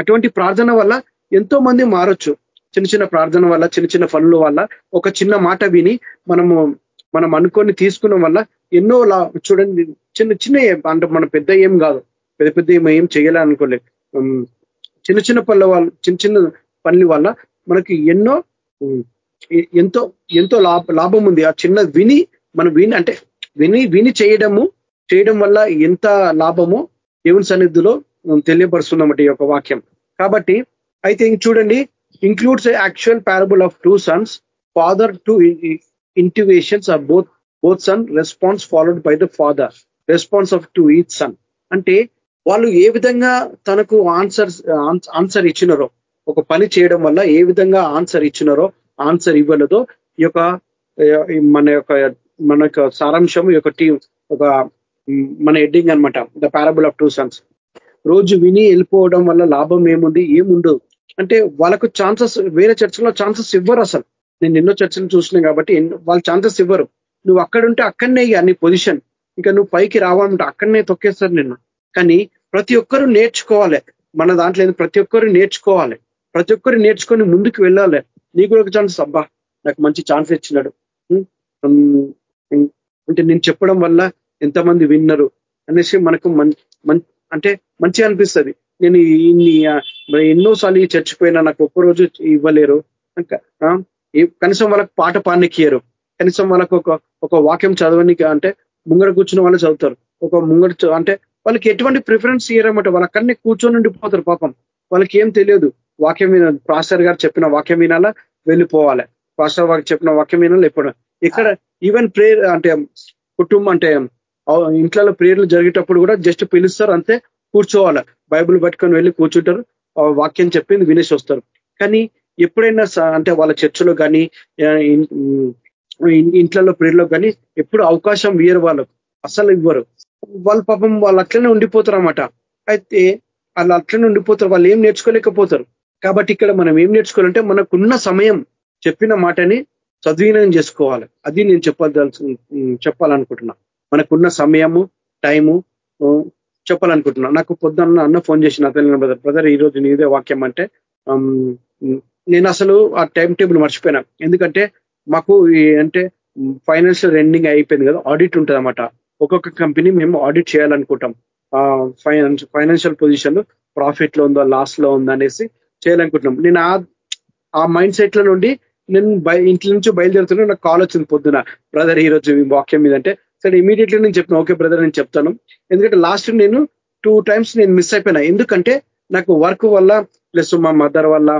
అటువంటి ప్రార్థన వల్ల ఎంతో మంది మారొచ్చు. చిన్న చిన్న ప్రార్థన వల్ల చిన్న చిన్న పనుల వల్ల ఒక చిన్న మాట విని మనము మనం అనుకొని తీసుకున్న వల్ల ఎన్నో లా చూడండి చిన్న చిన్న అంటే మన పెద్ద ఏం కాదు. పెద్ద పెద్ద ఏం ఏం చిన్న చిన్న పనుల వల్ల చిన్న చిన్న పనుల వల్ల మనకి ఎన్నో ఎంతో ఎంతో లాభం ఉంది. ఆ చిన్న విని మనం విని అంటే విని విని చేయడము చేయడం వల్ల ఎంత లాభమో దేవుని సన్నిధిలో తెలియపరుస్తుందన్నమాట ఈ యొక్క వాక్యం. కాబట్టి అయితే చూడండి includes actual parable of two sons father two invitations of both both son response followed by the father response of to each son అంటే వాళ్ళు ఏ విధంగా తనకు ఆన్సర్ ఆన్సర్ ఇచ్చినారో ఒక పని చేయడం వల్ల ఏ విధంగా ఆన్సర్ ఇచ్చినారో ఆన్సర్ ఇవ్వలేదో ఈ యొక్క మన యొక్క మన యొక్క సారాంశం ఈ యొక్క టీం ఒక మన ఎడ్డింగ్ అనమాట the parable of two sons రోజు విని వెళ్ళిపోవడం వల్ల లాభం ఏముంది? ఏముండదు. అంటే వాళ్ళకు ఛాన్సెస్ వేరే చర్చలో ఛాన్సెస్ ఇవ్వరు అసలు. నేను ఎన్నో చర్చలు చూసినాం కాబట్టి వాళ్ళు ఛాన్సెస్ ఇవ్వరు. నువ్వు అక్కడుంటే అక్కడనే నీ పొజిషన్ ఇంకా నువ్వు పైకి రావాలంటే అక్కడనే తొక్కేస్తారు నిన్ను. కానీ ప్రతి ఒక్కరు నేర్చుకోవాలి. మన దాంట్లో ప్రతి ఒక్కరు నేర్చుకోవాలి. ప్రతి ఒక్కరు నేర్చుకొని ముందుకు వెళ్ళాలి. నీకు ఒక ఛాన్స్ అబ్బా నాకు మంచి ఛాన్స్ ఇచ్చినాడు. అంటే నేను చెప్పడం వల్ల ఎంతమంది విన్నరు అనేసి మనకు అంటే మంచి అనిపిస్తుంది. నేను ఇన్ని ఎన్నోసార్లు చచ్చిపోయినా నాకు ఒక్కరోజు ఇవ్వలేరు. కనీసం వాళ్ళకి పాట పాడనికియరు కనీసం వాళ్ళకు ఒక ఒక వాక్యం చదవనికి అంటే ముంగడ కూర్చున్న వాళ్ళు చదువుతారు. ఒక ముంగడ అంటే వాళ్ళకి ఎటువంటి ప్రిఫరెన్స్ ఇయ్యరన్నమాట. వాళ్ళ కన్నీ కూర్చొని ఉండిపోతారు పాపం. వాళ్ళకి ఏం తెలియదు. వాక్యం వినాలి ప్రాస్టర్ గారు చెప్పిన వాక్యం వినాలా? వెళ్ళిపోవాలి. ప్రాస్టర్ వారికి చెప్పిన వాక్యం వినాలి? ఎప్పుడు ఇక్కడ ఈవెన్ ప్రేయర్ అంటే కుటుంబం అంటే ఇంట్లో ప్రేయర్లు జరిగేటప్పుడు కూడా జస్ట్ పిలుస్తారు అంతే కూర్చోవాలి. బైబుల్ పట్టుకొని వెళ్ళి కూర్చుంటారు. వాక్యం చెప్పింది వినేసి వస్తారు. కానీ ఎప్పుడైనా అంటే వాళ్ళ చర్చలో కానీ ఇంట్లలో ప్రేర్లో కానీ ఎప్పుడు అవకాశం ఇయ్యరు వాళ్ళకు. అసలు ఇవ్వరు. వాళ్ళ పాపం వాళ్ళు అట్లనే ఉండిపోతారు అనమాట అయితే వాళ్ళు అట్లనే ఉండిపోతారు. వాళ్ళు ఏం నేర్చుకోలేకపోతారు. కాబట్టి ఇక్కడ మనం ఏం నేర్చుకోవాలంటే మనకున్న సమయం చెప్పిన మాటని సద్వినియోగం చేసుకోవాలి. అది నేను చెప్పదలుచు చెప్పాలనుకుంటున్నా. మనకున్న సమయము టైము చెప్పాలనుకుంటున్నా. నాకు పొద్దున్న అన్న ఫోన్ చేసిన అతను బ్రదర్ బ్రదర్ ఈ రోజు నీదే వాక్యం అంటే నేను అసలు ఆ టైం టేబుల్ మర్చిపోయినా. ఎందుకంటే మాకు అంటే ఫైనాన్షియల్ ఎండింగ్ అయిపోయింది కదా ఆడిట్ ఉంటుంది అనమాట ఒక్కొక్క కంపెనీ మేము ఆడిట్ చేయాలనుకుంటాం. ఫైనాన్స్ ఫైనాన్షియల్ పొజిషన్ ప్రాఫిట్లో ఉందా లాస్లో ఉందా అనేసి చేయాలనుకుంటున్నాం. నేను ఆ మైండ్ సెట్లో నుండి నేను ఇంట్లో నుంచి బయలుదేరుతున్నా నాకు కాల్ వచ్చింది పొద్దున. బ్రదర్ ఈ రోజు వాక్యం మీద అంటే సరే ఇమీడియట్లీ నేను చెప్పిన ఓకే బ్రదర్ నేను చెప్తాను. ఎందుకంటే లాస్ట్ నేను టూ టైమ్స్ నేను మిస్ అయిపోయినా. ఎందుకంటే నాకు వర్క్ వల్ల ప్లస్ మా మదర్ వల్ల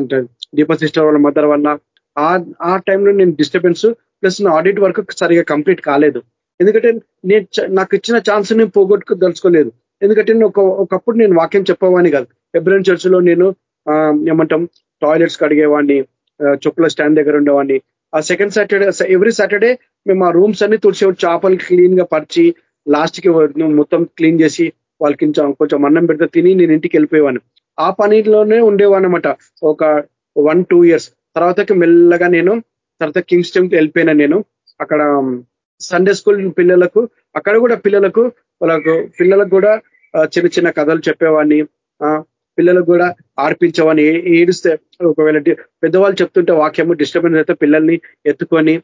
అంటే దీప సిస్టర్ వాళ్ళ మదర్ వల్ల ఆ టైంలో నేను డిస్టర్బెన్స్ ప్లస్ నా ఆడిట్ వర్క్ సరిగా కంప్లీట్ కాలేదు. ఎందుకంటే నేను నాకు ఇచ్చిన ఛాన్స్ నేను పోగొట్టుకు దలుచుకోలేదు ఎందుకంటే నేను ఒక ఒకప్పుడు నేను వాక్యం చెప్పవాని కాదు. ఫిబ్రవరి చర్చిలో నేను ఏమంటాం టాయిలెట్స్ కడిగేవాడిని చెప్పుల స్టాండ్ దగ్గర ఉండేవాడిని. ఆ సెకండ్ సాటర్డే ఎవ్రీ సాటర్డే మేము ఆ రూమ్స్ అన్ని తుడిచే చేపలు క్లీన్గా పరిచి లాస్ట్కి మొత్తం క్లీన్ చేసి వాళ్ళకి కొంచెం అన్నం పెడితే తిని నేను ఇంటికి వెళ్ళిపోయేవాను ఆ పనిలోనే ఉండేవానమాట ఒక వన్ టూ ఇయర్స్ తర్వాతకి మెల్లగా నేను తర్వాత కింగ్స్ టెంపుల్ వెళ్ళిపోయినా నేను. అక్కడ సండే స్కూల్ పిల్లలకు అక్కడ కూడా పిల్లలకు వాళ్ళకు పిల్లలకు కూడా చిన్న చిన్న కథలు చెప్పేవాడిని. పిల్లలకు కూడా ఆడిపించేవాడిని ఏడిస్తే ఒకవేళ పెద్దవాళ్ళు చెప్తుంటే వాక్యము డిస్టర్బెన్స్ అయితే పిల్లల్ని ఎత్తుకొని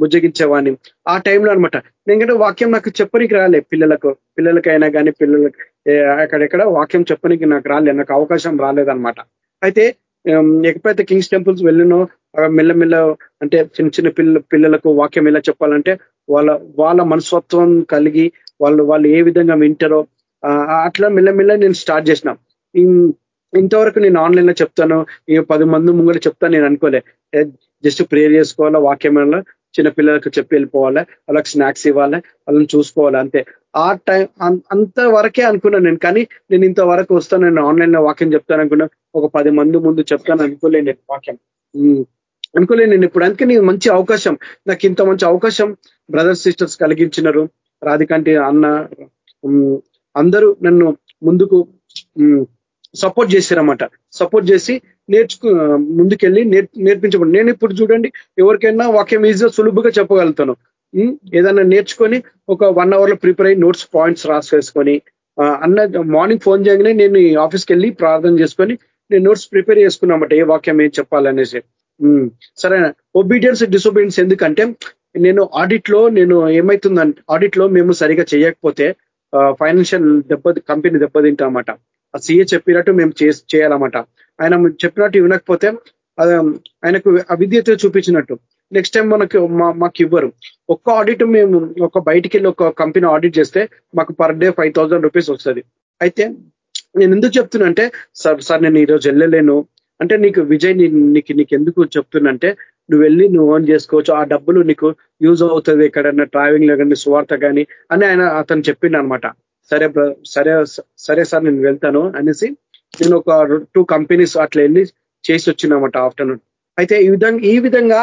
బుజ్జగించేవాడిని. ఆ టైంలో అనమాట ఎందుకంటే వాక్యం నాకు చెప్పనికి రాలే పిల్లలకు. పిల్లలకైనా కానీ పిల్లలకి అక్కడెక్కడ వాక్యం చెప్పనికి నాకు రాలే నాకు అవకాశం రాలేదనమాట అయితే ఎకపోతే కింగ్స్ టెంపుల్స్ వెళ్ళినో మెల్లమెల్ల అంటే చిన్న చిన్న పిల్ల పిల్లలకు వాక్యం ఎలా చెప్పాలంటే వాళ్ళ వాళ్ళ మనస్తత్వం కలిగి వాళ్ళు వాళ్ళు ఏ విధంగా వింటారో అట్లా మెల్లమెల్ల నేను స్టార్ట్ చేసిన. ఇంతవరకు నేను ఆన్లైన్లో చెప్తాను పది మంది ముంగలు చెప్తాను నేను అనుకోలే. జస్ట్ ప్రేయర్ చేసుకోవాలా వాక్యం చిన్న పిల్లలకు చెప్పి వెళ్ళిపోవాలి వాళ్ళకి స్నాక్స్ ఇవ్వాలి వాళ్ళని చూసుకోవాలి అంతే. ఆ టైం అంత వరకే అనుకున్నాను నేను కానీ నేను ఇంతవరకు వస్తాను నేను ఆన్లైన్లో వాక్యం చెప్తాను అనుకున్నా ఒక పది మంది ముందు చెప్తాను అనుకోలేను నేను వాక్యం. అనుకోలేను నేను ఇప్పుడు అందుకే నేను మంచి అవకాశం. నాకు ఇంత మంచి అవకాశం బ్రదర్స్ సిస్టర్స్ కలిగించినారు. రాధికంటి అన్న అందరూ నన్ను ముందుకు సపోర్ట్ చేశారన్నమాట సపోర్ట్ చేసి నేర్చుకు ముందుకెళ్ళి నేర్పించబడి నేను ఇప్పుడు చూడండి ఎవరికైనా వాక్యం ఈజీగా సులభంగా చెప్పగలుగుతాను. ఏదైనా నేర్చుకొని ఒక వన్ అవర్లో ప్రిపేర్ అయ్యి నోట్స్ పాయింట్స్ రాసేసుకొని అన్న మార్నింగ్ ఫోన్ చేయగానే నేను ఆఫీస్కి వెళ్ళి ప్రార్థన చేసుకొని నేను నోట్స్ ప్రిపేర్ చేసుకున్నామట ఏ వాక్యం ఏం చెప్పాలనేసి. సరే ఒబీడియన్స్ డిసొబీడియన్స్ ఎందుకంటే నేను ఆడిట్లో నేను ఏమవుతుందంటే ఆడిట్లో మేము సరిగా చేయకపోతే ఫైనాన్షియల్ దెబ్బ కంపెనీ దెబ్బతింటామట. ఆ సీఏ చెప్పినట్టు మేము చేయాలన్నమాట. ఆయన చెప్పినట్టు వినకపోతే ఆయనకు అవిద్యత చూపించినట్టు. నెక్స్ట్ టైం మనకు మాకు ఇవ్వరు ఒక్క ఆడిట్ మేము ఒక బయటికి వెళ్ళి ఒక కంపెనీ ఆడిట్ చేస్తే మాకు per day five thousand rupees వస్తుంది. అయితే నేను ఎందుకు చెప్తున్నంటే సార్ సార్ నేను ఈరోజు వెళ్ళలేను. అంటే నీకు విజయ్ నీకు నీకు ఎందుకు చెప్తున్నంటే నువ్వు వెళ్ళి నువ్వు ఓన్ చేసుకోవచ్చు. ఆ డబ్బులు నీకు యూజ్ అవుతుంది ఎక్కడన్నా ట్రావెలింగ్లో కానీ సువార్త కానీ అని ఆయన అతను చెప్పిండు అనమాట సరే సరే సరే సార్ నేను వెళ్తాను అనేసి నేను ఒక టూ కంపెనీస్ అట్లా వెళ్ళి చేసి వచ్చినమాట ఆఫ్టర్నూన్. అయితే ఈ విధంగా ఈ విధంగా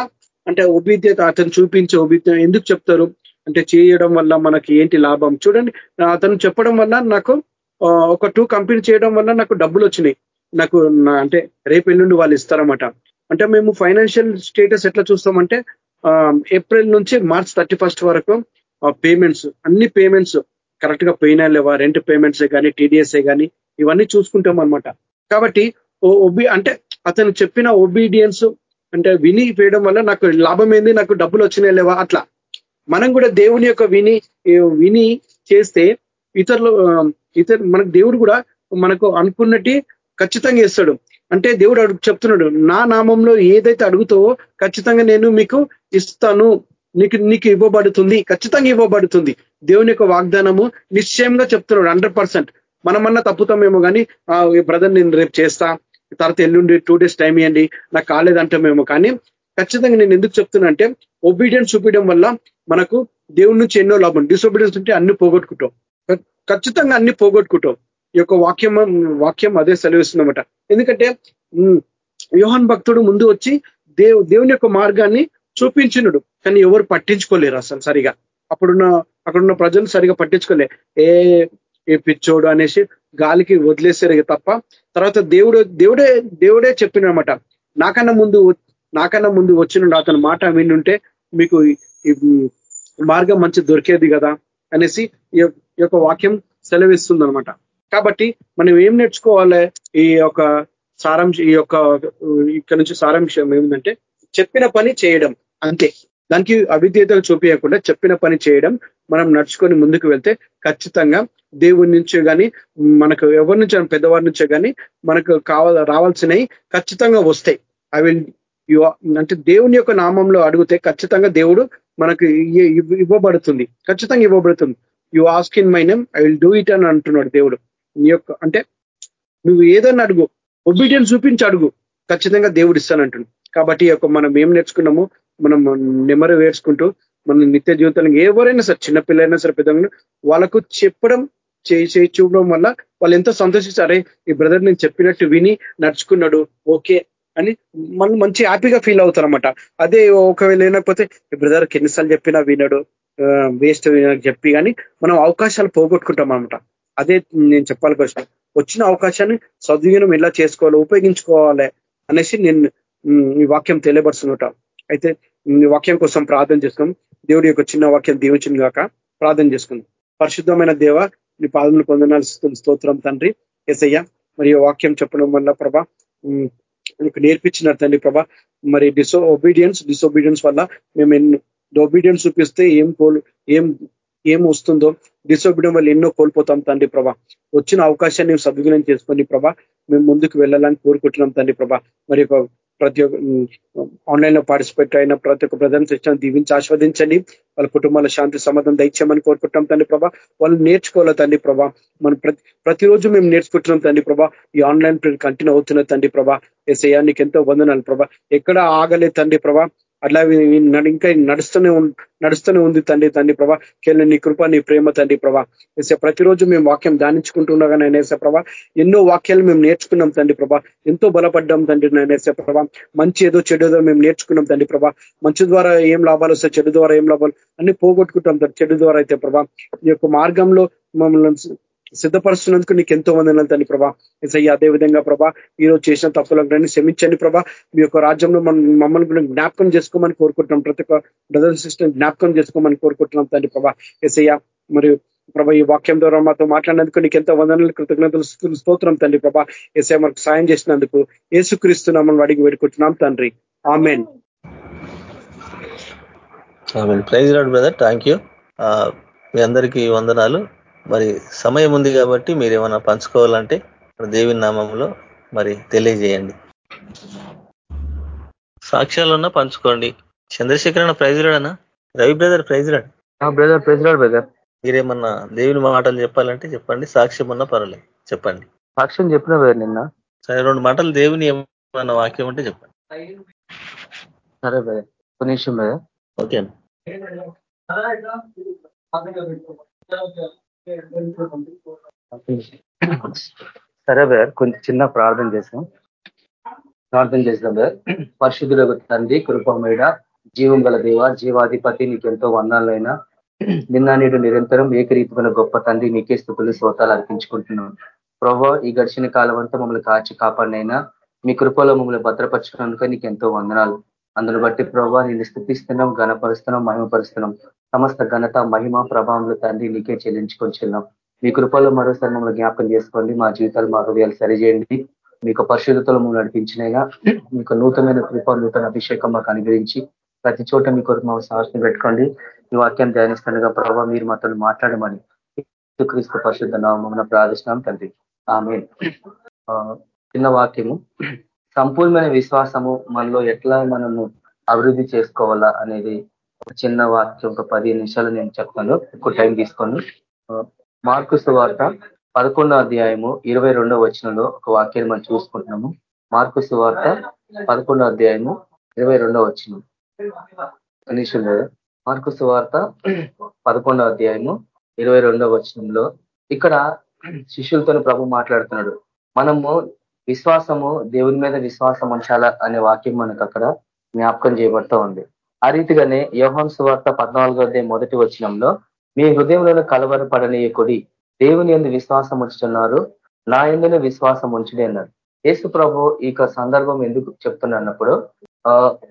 అంటే ఉభిద్యత అతను చూపించే ఉభిద్యం ఎందుకు చెప్తారు? అంటే చేయడం వల్ల మనకి ఏంటి లాభం? చూడండి అతను చెప్పడం వల్ల నాకు ఒక టూ కంపెనీ చేయడం వల్ల నాకు డబ్బులు వచ్చినాయి. నాకు అంటే రేపు ఎల్లుండి వాళ్ళు ఇస్తారన్నమాట. అంటే మేము ఫైనాన్షియల్ స్టేటస్ ఎట్లా చూస్తామంటే ఏప్రిల్ నుంచి మార్చ్ థర్టీ ఫస్ట్ వరకు పేమెంట్స్ అన్ని పేమెంట్స్ కరెక్ట్గా పోయినా లేవా రెంట్ పేమెంట్స్ కానీ టీడీఎస్ఏ కానీ ఇవన్నీ చూసుకుంటాం అనమాట కాబట్టి ఒబి అంటే అతను చెప్పిన ఒబీడియన్స్ అంటే విని వేయడం వల్ల నాకు లాభం ఏంది నాకు డబ్బులు వచ్చినాయి లేవా అట్లా. మనం కూడా దేవుని యొక్క విని విని చేస్తే ఇతరులు ఇతరు మనకు దేవుడు కూడా మనకు అనుకున్నట్టు ఖచ్చితంగా ఇస్తాడు అంటే దేవుడు అడుగు చెప్తున్నాడు నా నామంలో ఏదైతే అడుగుతావో ఖచ్చితంగా నేను మీకు ఇస్తాను. నీకు నీకు ఇవ్వబడుతుంది ఖచ్చితంగా ఇవ్వబడుతుంది. దేవుని యొక్క వాగ్దానము నిశ్చయంగా చెప్తున్నాడు హండ్రెడ్ పర్సెంట్ మనమన్నా తప్పుతామేమో కానీ బ్రదర్ నేను రేపు చేస్తా తర్వాత ఎల్లుండి టూ డేస్ టైం ఇవ్వండి నాకు కాలేదంటామేమో కానీ ఖచ్చితంగా నేను ఎందుకు చెప్తున్నా అంటే ఒబీడియన్స్ చూపించడం వల్ల మనకు దేవుడి నుంచి ఎన్నో లాభం డిసొబీడియన్స్ ఉంటే అన్ని పోగొట్టుకుంటాం. ఖచ్చితంగా అన్ని పోగొట్టుకుంటాం. ఈ యొక్క వాక్యం వాక్యం అదే సెలవిస్తుందన్నమాట. ఎందుకంటే యోహన్ భక్తుడు ముందు వచ్చి దేవు దేవుని యొక్క మార్గాన్ని చూపించినడు కానీ ఎవరు పట్టించుకోలేరు అసలు సరిగా. అప్పుడున్న అక్కడున్న ప్రజలు సరిగా పట్టించుకోలే. ఏ ఏ పిచ్చోడు అనేసి గాలికి వదిలేసారు తప్ప తర్వాత దేవుడు దేవుడే దేవుడే చెప్పినమాట. నాకన్నా ముందు నాకన్నా ముందు వచ్చిన అతని మాట వినుంటే మీకు మార్గం మంచి దొరికేది కదా అనేసి ఈ యొక్క వాక్యం సెలవిస్తుంది అనమాట కాబట్టి మనం ఏం నేర్చుకోవాలి? ఈ యొక్క సారాంశ ఈ యొక్క ఇక్కడ నుంచి సారాంశం ఏమిటంటే చెప్పిన పని చేయడం. అంతే. దానికి అవిధేతలు చూపించకుండా చెప్పిన పని చేయడం మనం నడుచుకొని ముందుకు వెళ్తే ఖచ్చితంగా దేవుడి నుంచే కానీ మనకు ఎవరి నుంచో పెద్దవారి నుంచే కానీ మనకు కావాల రావాల్సినవి ఖచ్చితంగా వస్తాయి. ఐ విల్ అంటే దేవుని యొక్క నామంలో అడిగితే ఖచ్చితంగా దేవుడు మనకు ఇవ్వబడుతుంది. ఖచ్చితంగా ఇవ్వబడుతుంది. You ask in my name I will do it అని అంటున్నాడు దేవుడు. నీ యొక్క అంటే నువ్వు ఏదన్నా అడుగు ఒబీడియన్స్ చూపించి అడుగు. ఖచ్చితంగా దేవుడు ఇస్తానంటున్నాడు. కాబట్టి యొక్క మనం ఏం నేర్చుకున్నాము మనం నెమరు వేసుకుంటూ మన నిత్య జీవితంలో ఎవరైనా సరే చిన్నపిల్లైనా సరే పెద్ద వాళ్ళకు చెప్పడం చేయి చేయి చూడడం వల్ల వాళ్ళు ఎంతో సంతోషిస్తారే. ఈ బ్రదర్ నేను చెప్పినట్టు విని నడుచుకున్నాడు ఓకే అని మనం మంచి హ్యాపీగా ఫీల్ అవుతారనమాట అదే ఒకవేళ లేకపోతే ఈ బ్రదర్కి ఎన్నిసార్లు చెప్పినా వినడు వేస్ట్ చెప్పి కానీ మనం అవకాశాలు పోగొట్టుకుంటాం అనమాట అదే నేను చెప్పాలి కృష్ణ వచ్చిన అవకాశాన్ని సద్వినియోగం ఎలా చేసుకోవాలి ఉపయోగించుకోవాలి అనేసి నేను ఈ వాక్యం తెలియబడుతున్నట అయితే వాక్యం కోసం ప్రార్థన చేసుకున్నాం దేవుడి యొక్క చిన్న వాక్యం దీవించింది కాక ప్రార్థన చేసుకుందాం. పరిశుద్ధమైన దేవ నీ పాదములు పొందనాలు స్తోత్రం తండ్రి. ఎసయ్య మరి వాక్యం చెప్పడం వల్ల ప్రభా నీకు నేర్పించిన తండ్రి ప్రభా. మరి డిసో ఒబీడియన్స్ డిసొబీడియన్స్ వల్ల మేము ఎన్నో ఒబీడియన్స్ చూపిస్తే ఏం కోలు ఏం ఏం వస్తుందో డిసొబీడియం వల్ల ఎన్నో కోల్పోతాం తండ్రి ప్రభా. వచ్చిన అవకాశాన్ని సద్వినియోగం చేసుకొని ప్రభా మేము ముందుకు వెళ్ళాలని కోరుకుంటున్నాం తండ్రి ప్రభా. మరి ప్రతి ఒక్క ఆన్లైన్లో పార్టిసిపేట్ అయిన ప్రతి ఒక్క ప్రధాన శిక్షణ దీవించి ఆస్వాదించండి. వాళ్ళ కుటుంబాల శాంతి సమాధానం దయచేయమని కోరుకుంటాం తండ్రి ప్రభా. వాళ్ళు నేర్చుకోవాలి తండ్రి ప్రభా? మనం ప్రతి ప్రతిరోజు మేము నేర్చుకుంటున్నాం తండ్రి ప్రభా. ఈ ఆన్లైన్ కంటిన్యూ అవుతున్న తండ్రి ప్రభా. ఎస్ఐయా నీకు ఎంతో వందనాలు ప్రభా. ఎక్కడ ఆగలే తండ్రి ప్రభా. అట్లా ఇంకా నడుస్తూనే నడుస్తూనే ఉంది తండ్రి తండ్రి ప్రభా. కేవలం నీ కృప నీ ప్రేమ తండ్రి ప్రభా. వేసే ప్రతిరోజు మేము వాక్యం ధ్యానించుకుంటుండగా నేనేసే ప్రభా ఎన్నో వాక్యాలు మేము నేర్చుకున్నాం తండ్రి ప్రభా. ఎంతో బలపడ్డాం తండ్రి నేనేసే ప్రభా. మంచి ఏదో చెడు ఏదో మేము నేర్చుకున్నాం తండ్రి ప్రభా. మంచి ద్వారా ఏం లాభాలు వస్తాయి చెడు ద్వారా ఏం లాభాలు అన్ని పోగొట్టుకుంటాం చెడు ద్వారా అయితే ప్రభా. ఈ యొక్క మార్గంలో మమ్మల్ని సిద్ధపరుస్తున్నందుకు నీకు ఎంతో మంది తండ్రి ప్రభా. అదే అదేవిధంగా ప్రభా ఈరోజు చేసిన తప్పులను క్షమించండి ప్రభా. మీ యొక్క రాజ్యంలో మనం మమ్మల్ని జ్ఞాపకం చేసుకోమని కోరుకుంటున్నాం. ప్రతి ఒక్క బ్రదర్ సిస్టర్ జ్ఞాపకం చేసుకోమని కోరుకుంటున్నాం తండ్రి ప్రభా. ఎసయ్య మరియు ప్రభా ఈ వాక్యం ద్వారా మాతో మాట్లాడినందుకు నీకు ఎంతో వందనలు కృతజ్ఞతలు స్తోత్రం తండ్రి ప్రభా. ఎస్ఐ మనకు సాయం చేసినందుకు ఏసుక్రీస్తున్నామని అడిగి వేడుకుంటున్నాం తండ్రి. Amen. Praise lord brother. Thank you మీ అందరికీ వందనాలు. మరి సమయం ఉంది కాబట్టి మీరు ఏమైనా పంచుకోవాలంటే దేవి నామంలో మరి తెలియజేయండి. సాక్ష్యాలున్నా పంచుకోండి. చంద్రశేఖర్ అన్న praise రాడనా Ravi brother praise lord. Brother praise lord brother. మీరేమన్నా దేవుని మాటలు చెప్పాలంటే చెప్పండి. సాక్ష్యం అన్నా పర్వాలేదు. చెప్పండి. సాక్ష్యం చెప్పిన బ్రదర్ నిన్న? సరే రెండు మాటలు దేవుని ఏమన్నా వాక్యం అంటే చెప్పండి. సరే బ్రదర్. ఒక నిమిషం బ్రదర్. ఓకే సరే బ్రదర్ కొంచెం చిన్న ప్రార్థన చేసాం. ప్రార్థన చేసాం బ్రదర్ పరిశుద్ధులకు తండ్రి కృపమేడ జీవం గల దేవ జీవాధిపతి నీకు ఎంతో వందాలైనా నిన్న నేడు నిరంతరం ఏకరీతిమైన గొప్ప తండ్రి నీకే స్థుతులు శ్రోతాలు అర్పించుకుంటున్నాం. ప్రభా ఈ గడిచిన కాలం అంతా మమ్మల్ని కాచి కాపాడినైనా మీ కృపలో మమ్మల్ని భద్రపరచుకున్నందుక నీకు ఎంతో వందనాలు. అందును బట్టి ప్రభావ నేను స్థుతిస్తున్నాం ఘనపరుస్తున్నాం మహిమపరుస్తున్నాం. సమస్త ఘనత మహిమ ప్రభావంలో తండ్రి నీకే చెల్లించుకొని మీ కృపలో మరోసారి మమ్మల్ని జ్ఞాపకం చేసుకోండి. మా జీవితాలు మా హృదయాలు సరిచేయండి. మీకు పరిశుద్ధతలు మమ్మల్ని నడిపించినైనా మీకు నూతనమైన కృప నూతన అభిషేకం మాకు అనుగ్రహించి ప్రతి చోట మీ కొరకు మా సాహసం పెట్టుకోండి. మీ వాక్యం ధ్యానిస్తుండగా ప్రభావ మీరు మాతో మాట్లాడమని క్రీస్తు పరిశుద్ధ నామం ప్రార్థిస్తున్నాం తండ్రి. ఆమె చిన్న వాక్యము. సంపూర్ణమైన విశ్వాసము మనలో ఎట్లా మనము అభివృద్ధి చేసుకోవాలా అనేది ఒక చిన్న వాక్యం ఒక పది నిమిషాలు నేను చెప్తాను. ఎక్కువ టైం తీసుకొని. మార్కు సువార్త పదకొండో అధ్యాయము ఇరవై రెండో వచనంలో ఒక వాక్యాన్ని మనం చూసుకుంటున్నాము. మార్కు సువార్త పదకొండో అధ్యాయము ఇరవై రెండో వచనం. కనీసం లేదా. మార్కు సువార్త పదకొండో అధ్యాయము ఇరవై రెండో వచనంలో ఇక్కడ శిష్యులతో ప్రభు మాట్లాడుతున్నాడు. మనము విశ్వాసము దేవుని మీద విశ్వాసం ఉంచాల అనే వాక్యం మనకు అక్కడ జ్ఞాపకం చేయబడుతూ ఉంది. ఆ రీతిగానే యోహన్ సువార్త పద్నాలుగో అధ్యాయం మొదటి వచనంలో మీ హృదయంలో కొడి దేవుని ఎందు విశ్వాసం ఉంచుతున్నారు నా ఎందునే విశ్వాసం ఉంచుడే అన్నారు. యేసు ప్రభు ఈ సందర్భం ఎందుకు చెప్తున్నప్పుడు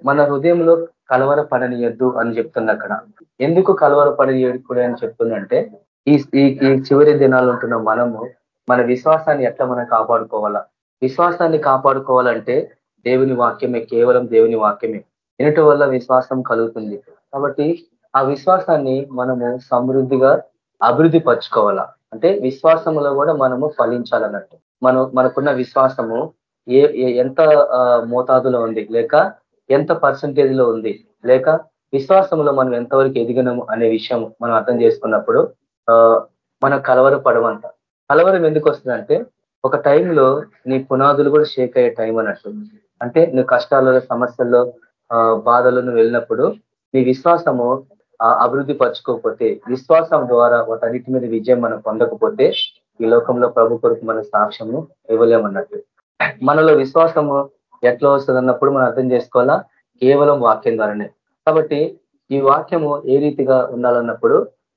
మన హృదయంలో కలవర పడనియద్దు అని చెప్తుంది అక్కడ. ఎందుకు కలవర పడనియడు అని చెప్తుందంటే ఈ ఈ చివరి దినాలు ఉంటున్న మనము మన విశ్వాసాన్ని ఎట్లా మనం కాపాడుకోవాలా? విశ్వాసాన్ని కాపాడుకోవాలంటే దేవుని వాక్యమే కేవలం దేవుని వాక్యమే. వినటం వల్ల విశ్వాసం కలుగుతుంది. కాబట్టి ఆ విశ్వాసాన్ని మనము సమృద్ధిగా అభివృద్ధి పరచుకోవాలా? అంటే విశ్వాసంలో కూడా మనము ఫలించాలన్నట్టు. మనం మనకున్న విశ్వాసము ఏ ఎంత మోతాదులో ఉంది? లేక ఎంత పర్సంటేజ్లో ఉంది? లేక విశ్వాసంలో మనం ఎంతవరకు ఎదిగినాము అనే విషయం మనం అర్థం చేసుకున్నప్పుడు మన కలవర పడమంట. కలవరం ఎందుకు వస్తుందంటే ఒక టైంలో నీ పునాదులు కూడా షేక్ అయ్యే టైం అన్నట్టు. అంటే నువ్వు కష్టాలలో సమస్యల్లో బాధలను వెళ్ళినప్పుడు నీ విశ్వాసము అభివృద్ధి పరచుకోకపోతే విశ్వాసం ద్వారా వాటన్నిటి మీద విజయం మనం పొందకపోతే ఈ లోకంలో ప్రభు కొరకు మన సాక్ష్యము ఇవ్వలేమన్నట్టు. మనలో విశ్వాసము ఎట్లా వస్తుంది అన్నప్పుడు మనం అర్థం చేసుకోవాలా? కేవలం వాక్యం ద్వారానే. కాబట్టి ఈ వాక్యము ఏ రీతిగా ఉండాలన్నప్పుడు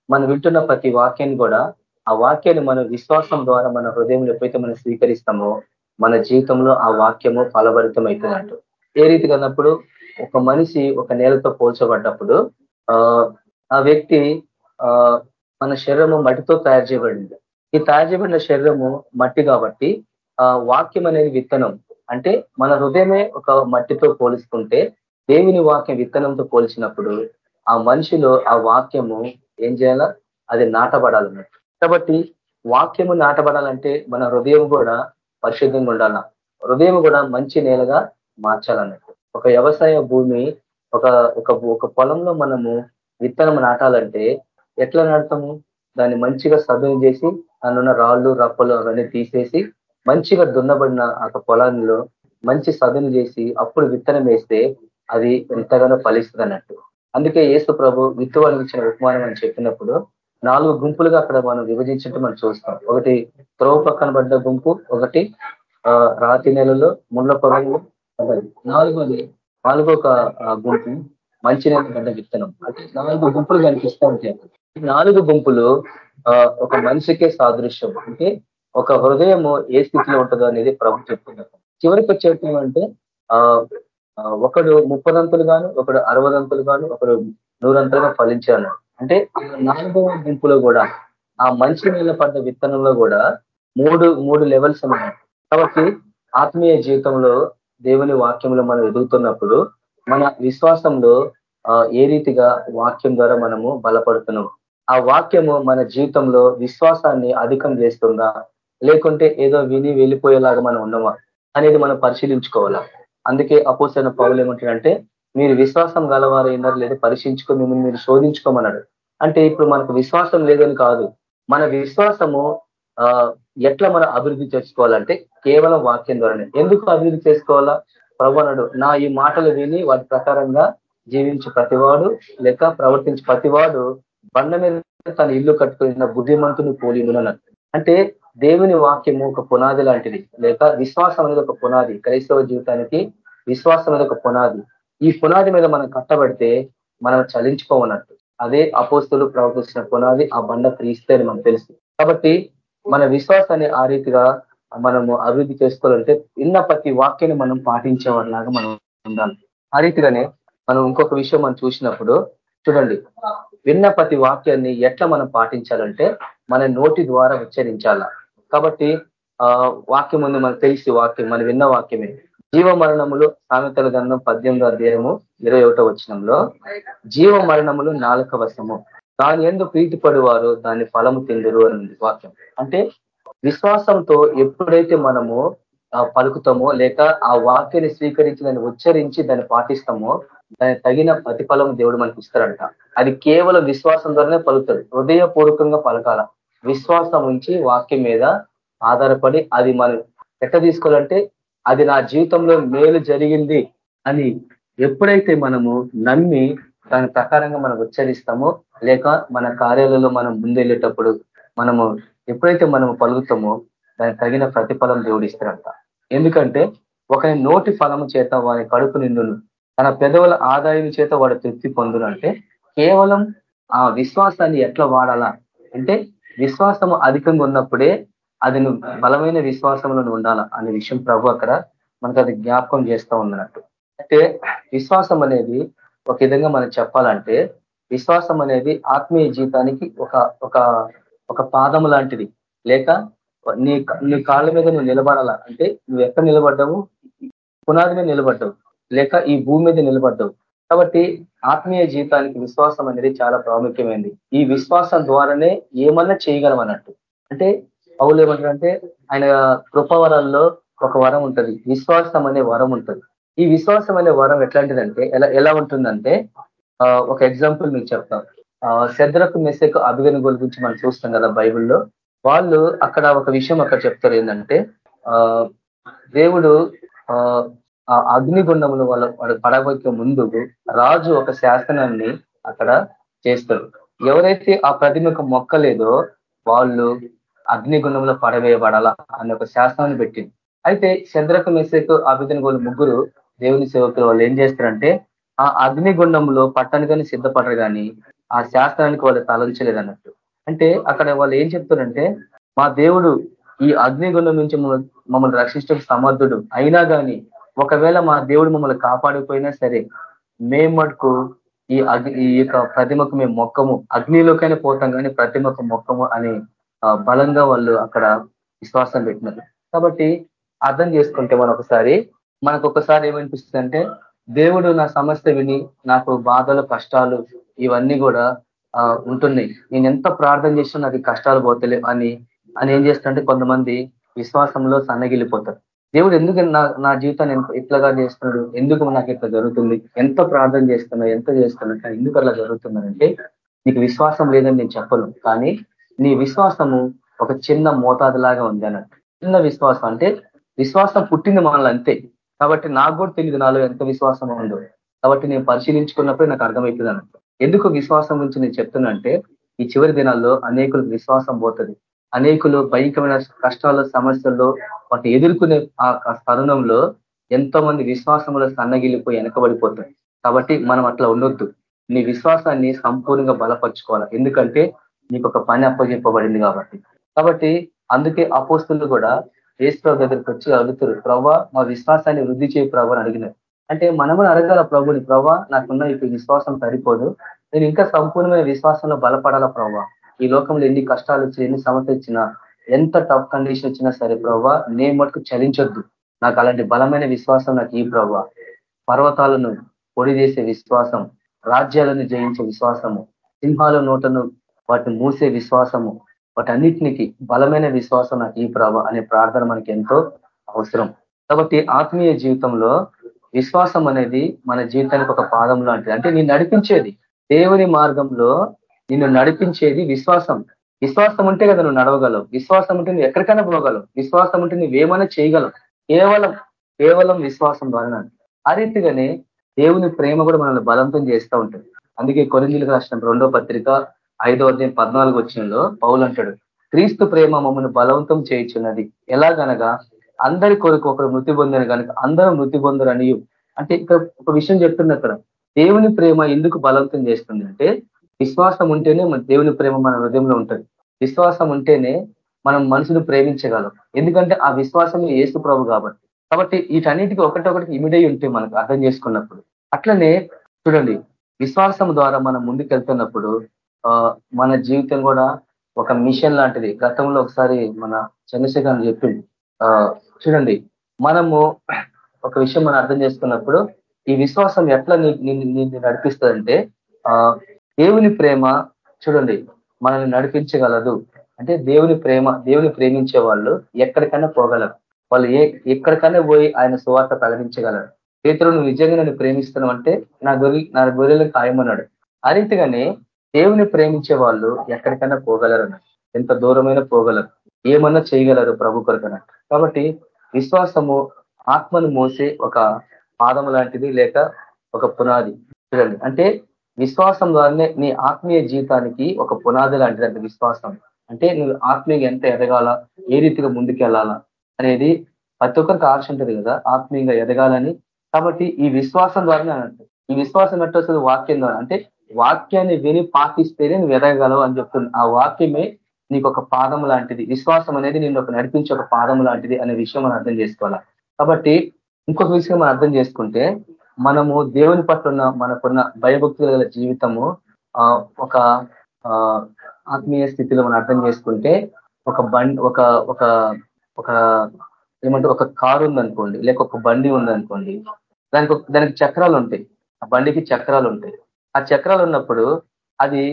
మనం వింటున్న ప్రతి వాక్యాన్ని కూడా ఆ వాక్యాన్ని మనం విశ్వాసం ద్వారా మన హృదయంలో ఎప్పుడైతే మనం స్వీకరిస్తామో మన జీవితంలో ఆ వాక్యము ఫలభరితం అవుతుందంట ఏ రీతిగా అన్నప్పుడు ఒక మనిషి ఒక నేలతో పోల్చబడ్డప్పుడు ఆ వ్యక్తి మన శరీరము మట్టితో తయారు చేయబడింది. ఈ తయారు చేయబడిన శరీరము మట్టి కాబట్టి ఆ వాక్యం అనేది విత్తనం. అంటే మన హృదయమే ఒక మట్టితో పోల్చుకుంటే దేవుని వాక్యం విత్తనంతో పోల్చినప్పుడు ఆ మనిషిలో ఆ వాక్యము ఏం చేయాలా? అది నాటబడాలన్నట్టు కాబట్టి వాక్యము నాటబడాలంటే మన హృదయం కూడా పరిశుద్ధంగా ఉండాల? హృదయం కూడా మంచి నేలగా మార్చాలన్నట్టు. ఒక వ్యవసాయ భూమి ఒక ఒక ఒక పొలంలో మనము విత్తనం నాటాలంటే ఎట్లా నాడతాము దాన్ని మంచిగా సదును చేసి అందున్న రాళ్ళు రప్పలు అవన్నీ తీసేసి మంచిగా దున్నబడిన ఆ పొలాల్లో మంచి సదును చేసి అప్పుడు విత్తనం వేస్తే అది ఎంతగానో ఫలిస్తుంది అన్నట్టు. అందుకే ఏసు ప్రభు విత్తువానికి ఇచ్చిన ఉపమానం అని చెప్పినప్పుడు నాలుగు గుంపులుగా అక్కడ మనం విభజించినట్టు మనం చూస్తాం. ఒకటి త్రోవ పక్కన పడ్డ గుంపు ఒకటి రాతి నెలలో ముళ్ళ పొలంలో నాలుగోది నాలుగో ఒక గుంపు మంచి నెల పడ్డ విత్తనం. అంటే నాలుగు గుంపులు కనిపిస్తూ ఉంటాయి నాలుగు గుంపులు ఒక మనిషికే సాదృశ్యం. అంటే ఒక హృదయము ఏ స్థితిలో ఉంటుందో అనేది ప్రభు చెప్తున్నారు. చివరికి వచ్చేటం అంటే ఆ ఒకడు ముప్పదంతులు గాను ఒకడు అరవదంతులు గాను ఒకడు నూరంతులుగా ఫలించాను. అంటే నాలుగవ గుంపులో కూడా ఆ మంచి నీళ్ళ పడ్డ విత్తనంలో కూడా మూడు మూడు లెవెల్స్ ఉన్నాయి. కాబట్టి ఆత్మీయ జీవితంలో దేవుని వాక్యంలో మనం ఎదుగుతున్నప్పుడు మన విశ్వాసంలో ఏ రీతిగా వాక్యం ద్వారా మనము బలపడుతున్నాం? ఆ వాక్యము మన జీవితంలో విశ్వాసాన్ని అధికం చేస్తుందా? లేకుంటే ఏదో విని వెళ్ళిపోయేలాగా మనం ఉన్నామా? అనేది మనం పరిశీలించుకోవాలా? అందుకే అపోసైన పౌరులు ఏమంటాడంటే మీరు విశ్వాసం గలవారైనారు లేదా పరీక్షించుకో మిమ్మల్ని మీరు శోధించుకోమన్నాడు. అంటే ఇప్పుడు మనకు విశ్వాసం లేదని కాదు. మన విశ్వాసము ఎట్లా మనం అభివృద్ధి చేసుకోవాలంటే కేవలం వాక్యం ద్వారానే. ఎందుకు అభివృద్ధి చేసుకోవాలా? ప్రవణుడు నా ఈ మాటలు విని వాటి ప్రకారంగా జీవించే ప్రతివాడు లేక ప్రవర్తించే ప్రతివాడు బండ మీద తన ఇల్లు కట్టుకున్న బుద్ధిమంతుని పోలిండునన్నాడు అంటే దేవుని వాక్యము ఒక పునాది లాంటిది. లేక విశ్వాసం అనేది ఒక పునాది. క్రైస్తవ జీవితానికి విశ్వాసం అనేది ఒక పునాది. ఈ పునాది మీద మనం కట్టబడితే మనం చలించుకోమన్నట్టు అదే అపోస్తులు ప్రవర్తించిన పునాది ఆ బండ క్రీస్తే అని మనకు తెలుసు. కాబట్టి మన విశ్వాసాన్ని ఆ రీతిగా మనము అభివృద్ధి చేసుకోవాలంటే ఇన్న ప్రతి వాక్యాన్ని మనం పాటించేవారిలాగా మనం ఉండాలి. ఆ రీతిగానే మనం ఇంకొక విషయం మనం చూసినప్పుడు చూడండి. విన్న ప్రతి వాక్యాన్ని ఎట్లా మనం పాటించాలంటే మన నోటి ద్వారా ఉచ్చరించాల. కాబట్టి ఆ వాక్యం ఉంది మనకు తెలిసి వాక్యం మనం విన్న వాక్యమే. జీవ మరణములు సామెతల గంధం పద్దెనిమిదో అధ్యాయము ఇరవై ఒకటో వచ్చినంలో జీవ మరణములు నాలుక వశము దాని ఎందుకు ప్రీతిపడేవారు దాని ఫలము తిందరు అని వాక్యం. అంటే విశ్వాసంతో ఎప్పుడైతే మనము పలుకుతామో లేక ఆ వాక్యాన్ని స్వీకరించి దాన్ని ఉచ్చరించి దాన్ని పాటిస్తామో దాని తగిన ప్రతిఫలం దేవుడు మనకి ఇస్తారంట అది కేవలం విశ్వాసం ద్వారానే పలుకుతాడు. హృదయపూర్వకంగా పలకాల. విశ్వాసం ఉంచి వాక్యం మీద ఆధారపడి అది మనం ఎట్ట తీసుకోవాలంటే అది నా జీవితంలో మేలు జరిగింది అని ఎప్పుడైతే మనము నమ్మి దాని ప్రకారంగా మనం ఉచ్చరిస్తామో లేక మన కార్యాలలో మనం ముందెళ్ళేటప్పుడు మనము ఎప్పుడైతే మనం పలుకుతామో దానికి తగిన ప్రతిఫలం దేవుడిస్తారంట ఎందుకంటే ఒక నోటి ఫలము చేత వారి కడుపు నిండును. తన పెదవుల ఆదాయం చేత వాడు తృప్తి పొందునంటే కేవలం ఆ విశ్వాసాన్ని ఎట్లా వాడాలా? అంటే విశ్వాసము అధికంగా ఉన్నప్పుడే అది బలమైన విశ్వాసంలో ఉండాలా? అనే విషయం ప్రభు అక్కడ మనకు అది జ్ఞాపకం చేస్తూ ఉన్నట్టు. అయితే విశ్వాసం అనేది ఒక విధంగా మనం చెప్పాలంటే విశ్వాసం అనేది ఆత్మీయ జీవితానికి ఒక ఒక ఒక పాదం లాంటిది. లేక నీ నీ కాళ్ళ మీద నువ్వు నిలబడాలా? అంటే నువ్వు ఎక్కడ నిలబడ్డావు? పునాది మీద నిలబడ్డావు. లేక ఈ భూమి మీద నిలబడ్డావు. కాబట్టి ఆత్మీయ జీవితానికి విశ్వాసం అనేది చాలా ప్రాముఖ్యమైనది. ఈ విశ్వాసం ద్వారానే ఏమన్నా చేయగలం అన్నట్టు. అంటే పౌలు ఏమంటారంటే ఆయన కృపవరాల్లో ఒక వరం ఉంటుంది. విశ్వాసం అనే వరం ఉంటుంది. ఈ విశ్వాసం అనే వరం ఎట్లాంటిదంటే ఎలా ఎలా ఉంటుందంటే ఒక ఎగ్జాంపుల్ మీకు చెప్తాం. శద్రకు మెస్సేకు అభిగని గురించి మనం చూస్తాం కదా బైబిల్లో. వాళ్ళు అక్కడ ఒక విషయం అక్కడ చెప్తారు ఏంటంటే దేవుడు ఆ అగ్నిగుండములు వాళ్ళ వాడు ముందు రాజు ఒక శాసనాన్ని అక్కడ చేస్తారు. ఎవరైతే ఆ ప్రతిమకు మొక్కలేదో వాళ్ళు అగ్నిగుండంలో పడవేయబడాలా అనే ఒక శాసనాన్ని పెట్టింది. అయితే చంద్రక మెసేకు అభిదిన గోలు ముగ్గురు దేవుని సేవకులు వాళ్ళు ఏం చేస్తారంటే ఆ అగ్నిగుండంలో పట్టణానికి సిద్ధపడరు కానీ ఆ శాస్త్రానికి వాళ్ళు తలంచలేదు అన్నట్టు అంటే అక్కడ వాళ్ళు ఏం చెప్తారంటే మా దేవుడు ఈ అగ్నిగుండం నుంచి మమ్మల్ని రక్షించడం సమర్థుడు. అయినా కానీ ఒకవేళ మా దేవుడు మమ్మల్ని కాపాడిపోయినా సరే మేము మటుకు ఈ అగ్ని ఈ యొక్క ప్రతిమకు మేము మొక్కము అగ్నిలోకైనా పోతాం కానీ ప్రతిమకు మొక్కము అని బలంగా వాళ్ళు అక్కడ విశ్వాసం పెట్టినారు. కాబట్టి అర్థం చేసుకుంటే మనం ఒకసారి మనకు ఒకసారి ఏమనిపిస్తుంది అంటే దేవుడు నా సమస్య విని నాకు బాధలు కష్టాలు ఇవన్నీ కూడా ఉంటున్నాయి. నేను ఎంత ప్రార్థన చేసినా నాకు కష్టాలు పోతలే అని అని ఏం చేస్తుంటే కొంతమంది విశ్వాసంలో సన్నగిలిపోతారు దేవుడు ఎందుకు నా నా జీవితాన్ని ఇట్లాగా చేస్తున్నాడు? ఎందుకు నాకు ఇట్లా జరుగుతుంది? ఎంత ప్రార్థన చేస్తున్నా ఎంత చేస్తున్నా కానీ ఎందుకు అలా జరుగుతుందంటే నీకు విశ్వాసం లేదని నేను చెప్పను కానీ నీ విశ్వాసము ఒక చిన్న మోతాదులాగా ఉంది అన్నట్టు. చిన్న విశ్వాసం అంటే విశ్వాసం పుట్టింది మనల్ని అంతే. కాబట్టి నాకు కూడా తెలియదు నాలో ఎంత విశ్వాసం ఉందో. కాబట్టి నేను పరిశీలించుకున్నప్పుడే నాకు అర్థమవుతుంది అన్నట్టు. ఎందుకు విశ్వాసం గురించి నేను చెప్తున్నంటే ఈ చివరి దినాల్లో అనేకులకు విశ్వాసం పోతుంది. అనేకులు భయంకరమైన కష్టాలు సమస్యల్లో వాటిని ఎదుర్కొనే ఆ తరుణంలో ఎంతో మంది విశ్వాసంలో సన్నగిలిపోయి వెనకబడిపోతాయి కాబట్టి మనం అట్లా ఉండొద్దు. నీ విశ్వాసాన్ని సంపూర్ణంగా బలపరుచుకోవాలి. ఎందుకంటే నీకు ఒక పని అప్పచెప్పబడింది కాబట్టి. కాబట్టి అందుకే అపోస్తులు కూడా ఏసుప్రభు దగ్గరికి వచ్చి అడుగుతారు ప్రవ్వా మా విశ్వాసాన్ని వృద్ధి చేయ ప్రభు అని అడిగినారు. అంటే మనము అడగాల ప్రభుని ప్రవ్వా నాకున్న ఇప్పుడు విశ్వాసం సరిపోదు. నేను ఇంకా సంపూర్ణమైన విశ్వాసంలో బలపడాలా ప్రవ్వా ఈ లోకంలో ఎన్ని కష్టాలు వచ్చినా ఎన్ని సమస్య వచ్చినా ఎంత టఫ్ కండిషన్ వచ్చినా సరే ప్రవ్వా నేను మటుకు చలించొద్దు. నాకు అలాంటి బలమైన విశ్వాసం నాకు ఈ ప్రవ్వా పర్వతాలను పొడి చేసే విశ్వాసం రాజ్యాలను జయించే విశ్వాసము సింహాల నోటను వాటిని మూసే విశ్వాసము వాటన్నిటినికి బలమైన విశ్వాసం నాకు ఈ ప్రభ అనే ప్రార్థన మనకి ఎంతో అవసరం. కాబట్టి ఆత్మీయ జీవితంలో విశ్వాసం అనేది మన జీవితానికి ఒక పాదం లాంటిది. అంటే నేను నడిపించేది దేవుని మార్గంలో నిన్ను నడిపించేది విశ్వాసం. విశ్వాసం ఉంటే కదా నువ్వు నడవగలవు. విశ్వాసం ఉంటే నువ్వు ఎక్కడికైనా పోగలవు. విశ్వాసం ఉంటే నువ్వేమైనా చేయగలవు. కేవలం కేవలం విశ్వాసం ద్వారా ఆ రీతిగానే దేవుని ప్రేమ కూడా మనల్ని బలంతం చేస్తూ ఉంటుంది. అందుకే కొరింజీలకు రాసిన రెండో పత్రిక ఐదో అధ్యాయం పద్నాలుగు వచ్చినలో పౌలు అంటాడు క్రీస్తు ప్రేమ మమ్మల్ని బలవంతం చేయించున్నది. ఎలాగనగా అందరి కొరకు ఒకరు మృతి పొందిన కనుక అందరూ మృతి పొందరు అంటే ఇక్కడ ఒక విషయం చెప్తుంది అక్కడ దేవుని ప్రేమ ఎందుకు బలవంతం చేస్తుంది అంటే విశ్వాసం ఉంటేనే మన దేవుని ప్రేమ మన హృదయంలో ఉంటుంది. విశ్వాసం ఉంటేనే మనం మనసును ప్రేమించగలం. ఎందుకంటే ఆ విశ్వాసం ఏసు ప్రభు కాబట్టి. కాబట్టి వీటన్నిటికీ ఒకటొకటి ఇమిడై ఉంటే మనకు అర్థం చేసుకున్నప్పుడు. అట్లనే చూడండి విశ్వాసం ద్వారా మనం ముందుకెళ్తున్నప్పుడు మన జీవితం కూడా ఒక మిషన్ లాంటిది. గతంలో ఒకసారి మన చంద్రశేఖర్ చెప్పింది చూడండి మనము ఒక విషయం మనం అర్థం చేసుకున్నప్పుడు ఈ విశ్వాసం ఎట్లా నిన్ను నడిపిస్తుందంటే దేవుని ప్రేమ చూడండి మనల్ని నడిపించగలదు. అంటే దేవుని ప్రేమ దేవుని ప్రేమించే వాళ్ళు ఎక్కడికైనా పోగలరు. వాళ్ళు ఏ ఎక్కడికైనా పోయి ఆయన సువార్త ప్రకటించగలరు. పేతులు నువ్వు నిజంగా నన్ను ప్రేమిస్తున్నావు అంటే నా గొర్రె నా గొర్రెలకు ఖాయమన్నాడు. ఆ రీతిగానే దేవుని ప్రేమించే వాళ్ళు ఎక్కడికైనా పోగలరు ఎంత దూరమైనా పోగలరు. ఏమన్నా చేయగలరు ప్రభు కొరకనట్టు కాబట్టి విశ్వాసము ఆత్మను మోసే ఒక పాదం లాంటిది లేక ఒక పునాది. చూడండి. అంటే విశ్వాసం ద్వారానే నీ ఆత్మీయ జీవితానికి ఒక పునాది లాంటిది అంటే విశ్వాసం. అంటే నువ్వు ఆత్మీయంగా ఎంత ఎదగాల ఏ రీతిగా ముందుకెళ్ళాలా అనేది ప్రతి ఒక్కరికి ఆశ ఉంటుంది కదా. ఆత్మీయంగా ఎదగాలని. కాబట్టి ఈ విశ్వాసం ద్వారానే అన్నట్టు ఈ విశ్వాసం ఎట్టు వస్తుంది? వాక్యం ద్వారా. అంటే వాక్యాన్ని విని పాటిస్తేనే నువ్వు ఎదగలవు అని చెప్తుంది ఆ వాక్యమే నీకు ఒక పాదం లాంటిది. విశ్వాసం అనేది నేను ఒక నడిపించే ఒక పాదం లాంటిది అనే విషయం మనం అర్థం చేసుకోవాలి? కాబట్టి ఇంకొక విషయం మనం అర్థం చేసుకుంటే మనము దేవుని పట్ల ఉన్న మనకున్న భయభక్తుల గల జీవితము ఒక ఆత్మీయ స్థితిలో మనం అర్థం చేసుకుంటే ఒక బండి ఒక ఒక ఒక ఏమంటే ఒక కారు ఉందనుకోండి లేక ఒక బండి ఉందనుకోండి దానికి దానికి చక్రాలు ఉంటాయి. ఆ బండికి చక్రాలు ఉంటాయి. ఆ చక్రాలు ఉన్నప్పుడు అది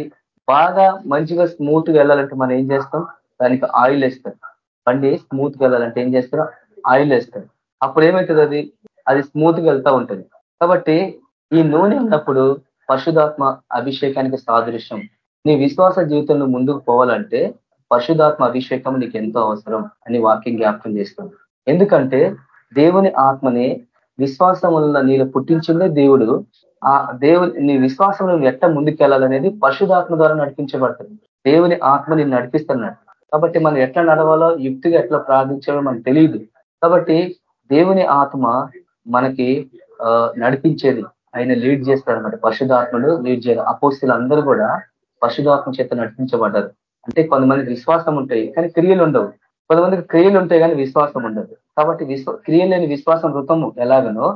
బాగా మంచిగా స్మూత్గా వెళ్ళాలంటే మనం ఏం చేస్తాం? దానికి ఆయిల్ వేస్తాం. బండి స్మూత్ వెళ్ళాలంటే ఏం చేస్తారు ఆయిల్ వేస్తాం. అప్పుడు ఏమవుతుంది అది? అది స్మూత్ వెళ్తూ వెళ్తా ఉంటుంది. కాబట్టి ఈ నూనె ఉన్నప్పుడు పరిశుధాత్మ అభిషేకానికి సాదృశ్యం. నీ విశ్వాస జీవితంలో ముందుకు పోవాలంటే పరిశుధాత్మ అభిషేకం నీకు ఎంతో అవసరం అని వాక్యం జ్ఞాపకం చేస్తాం ఎందుకంటే దేవుని ఆత్మని విశ్వాసం వల్ల నేను పుట్టించిందే దేవుడు. ఆ దేవుని నీ విశ్వాసం నువ్వు ఎట్ట ముందుకెళ్ళాలనేది పరిశుధాత్మ ద్వారా నడిపించబడుతుంది. దేవుని ఆత్మ నేను నడిపిస్తున్నాడు. కాబట్టి మనం ఎట్లా నడవాలో యుక్తిగా ఎట్లా ప్రార్థించాలో మనకు తెలియదు. కాబట్టి దేవుని ఆత్మ మనకి నడిపించేది. ఆయన లీడ్ చేస్తాడు అనమాట పశుధాత్మలు లీడ్ చేయాలి. అపోస్తులు అందరూ కూడా పరిశుధాత్మ చేత నడిపించబడ్డారు. అంటే కొంతమందికి విశ్వాసం ఉంటాయి కానీ క్రియలు ఉండవు. కొంతమందికి క్రియలు ఉంటాయి కానీ విశ్వాసం ఉండదు. కాబట్టి విశ్వ క్రియలు లేని విశ్వాసం వృతము ఎలాగనో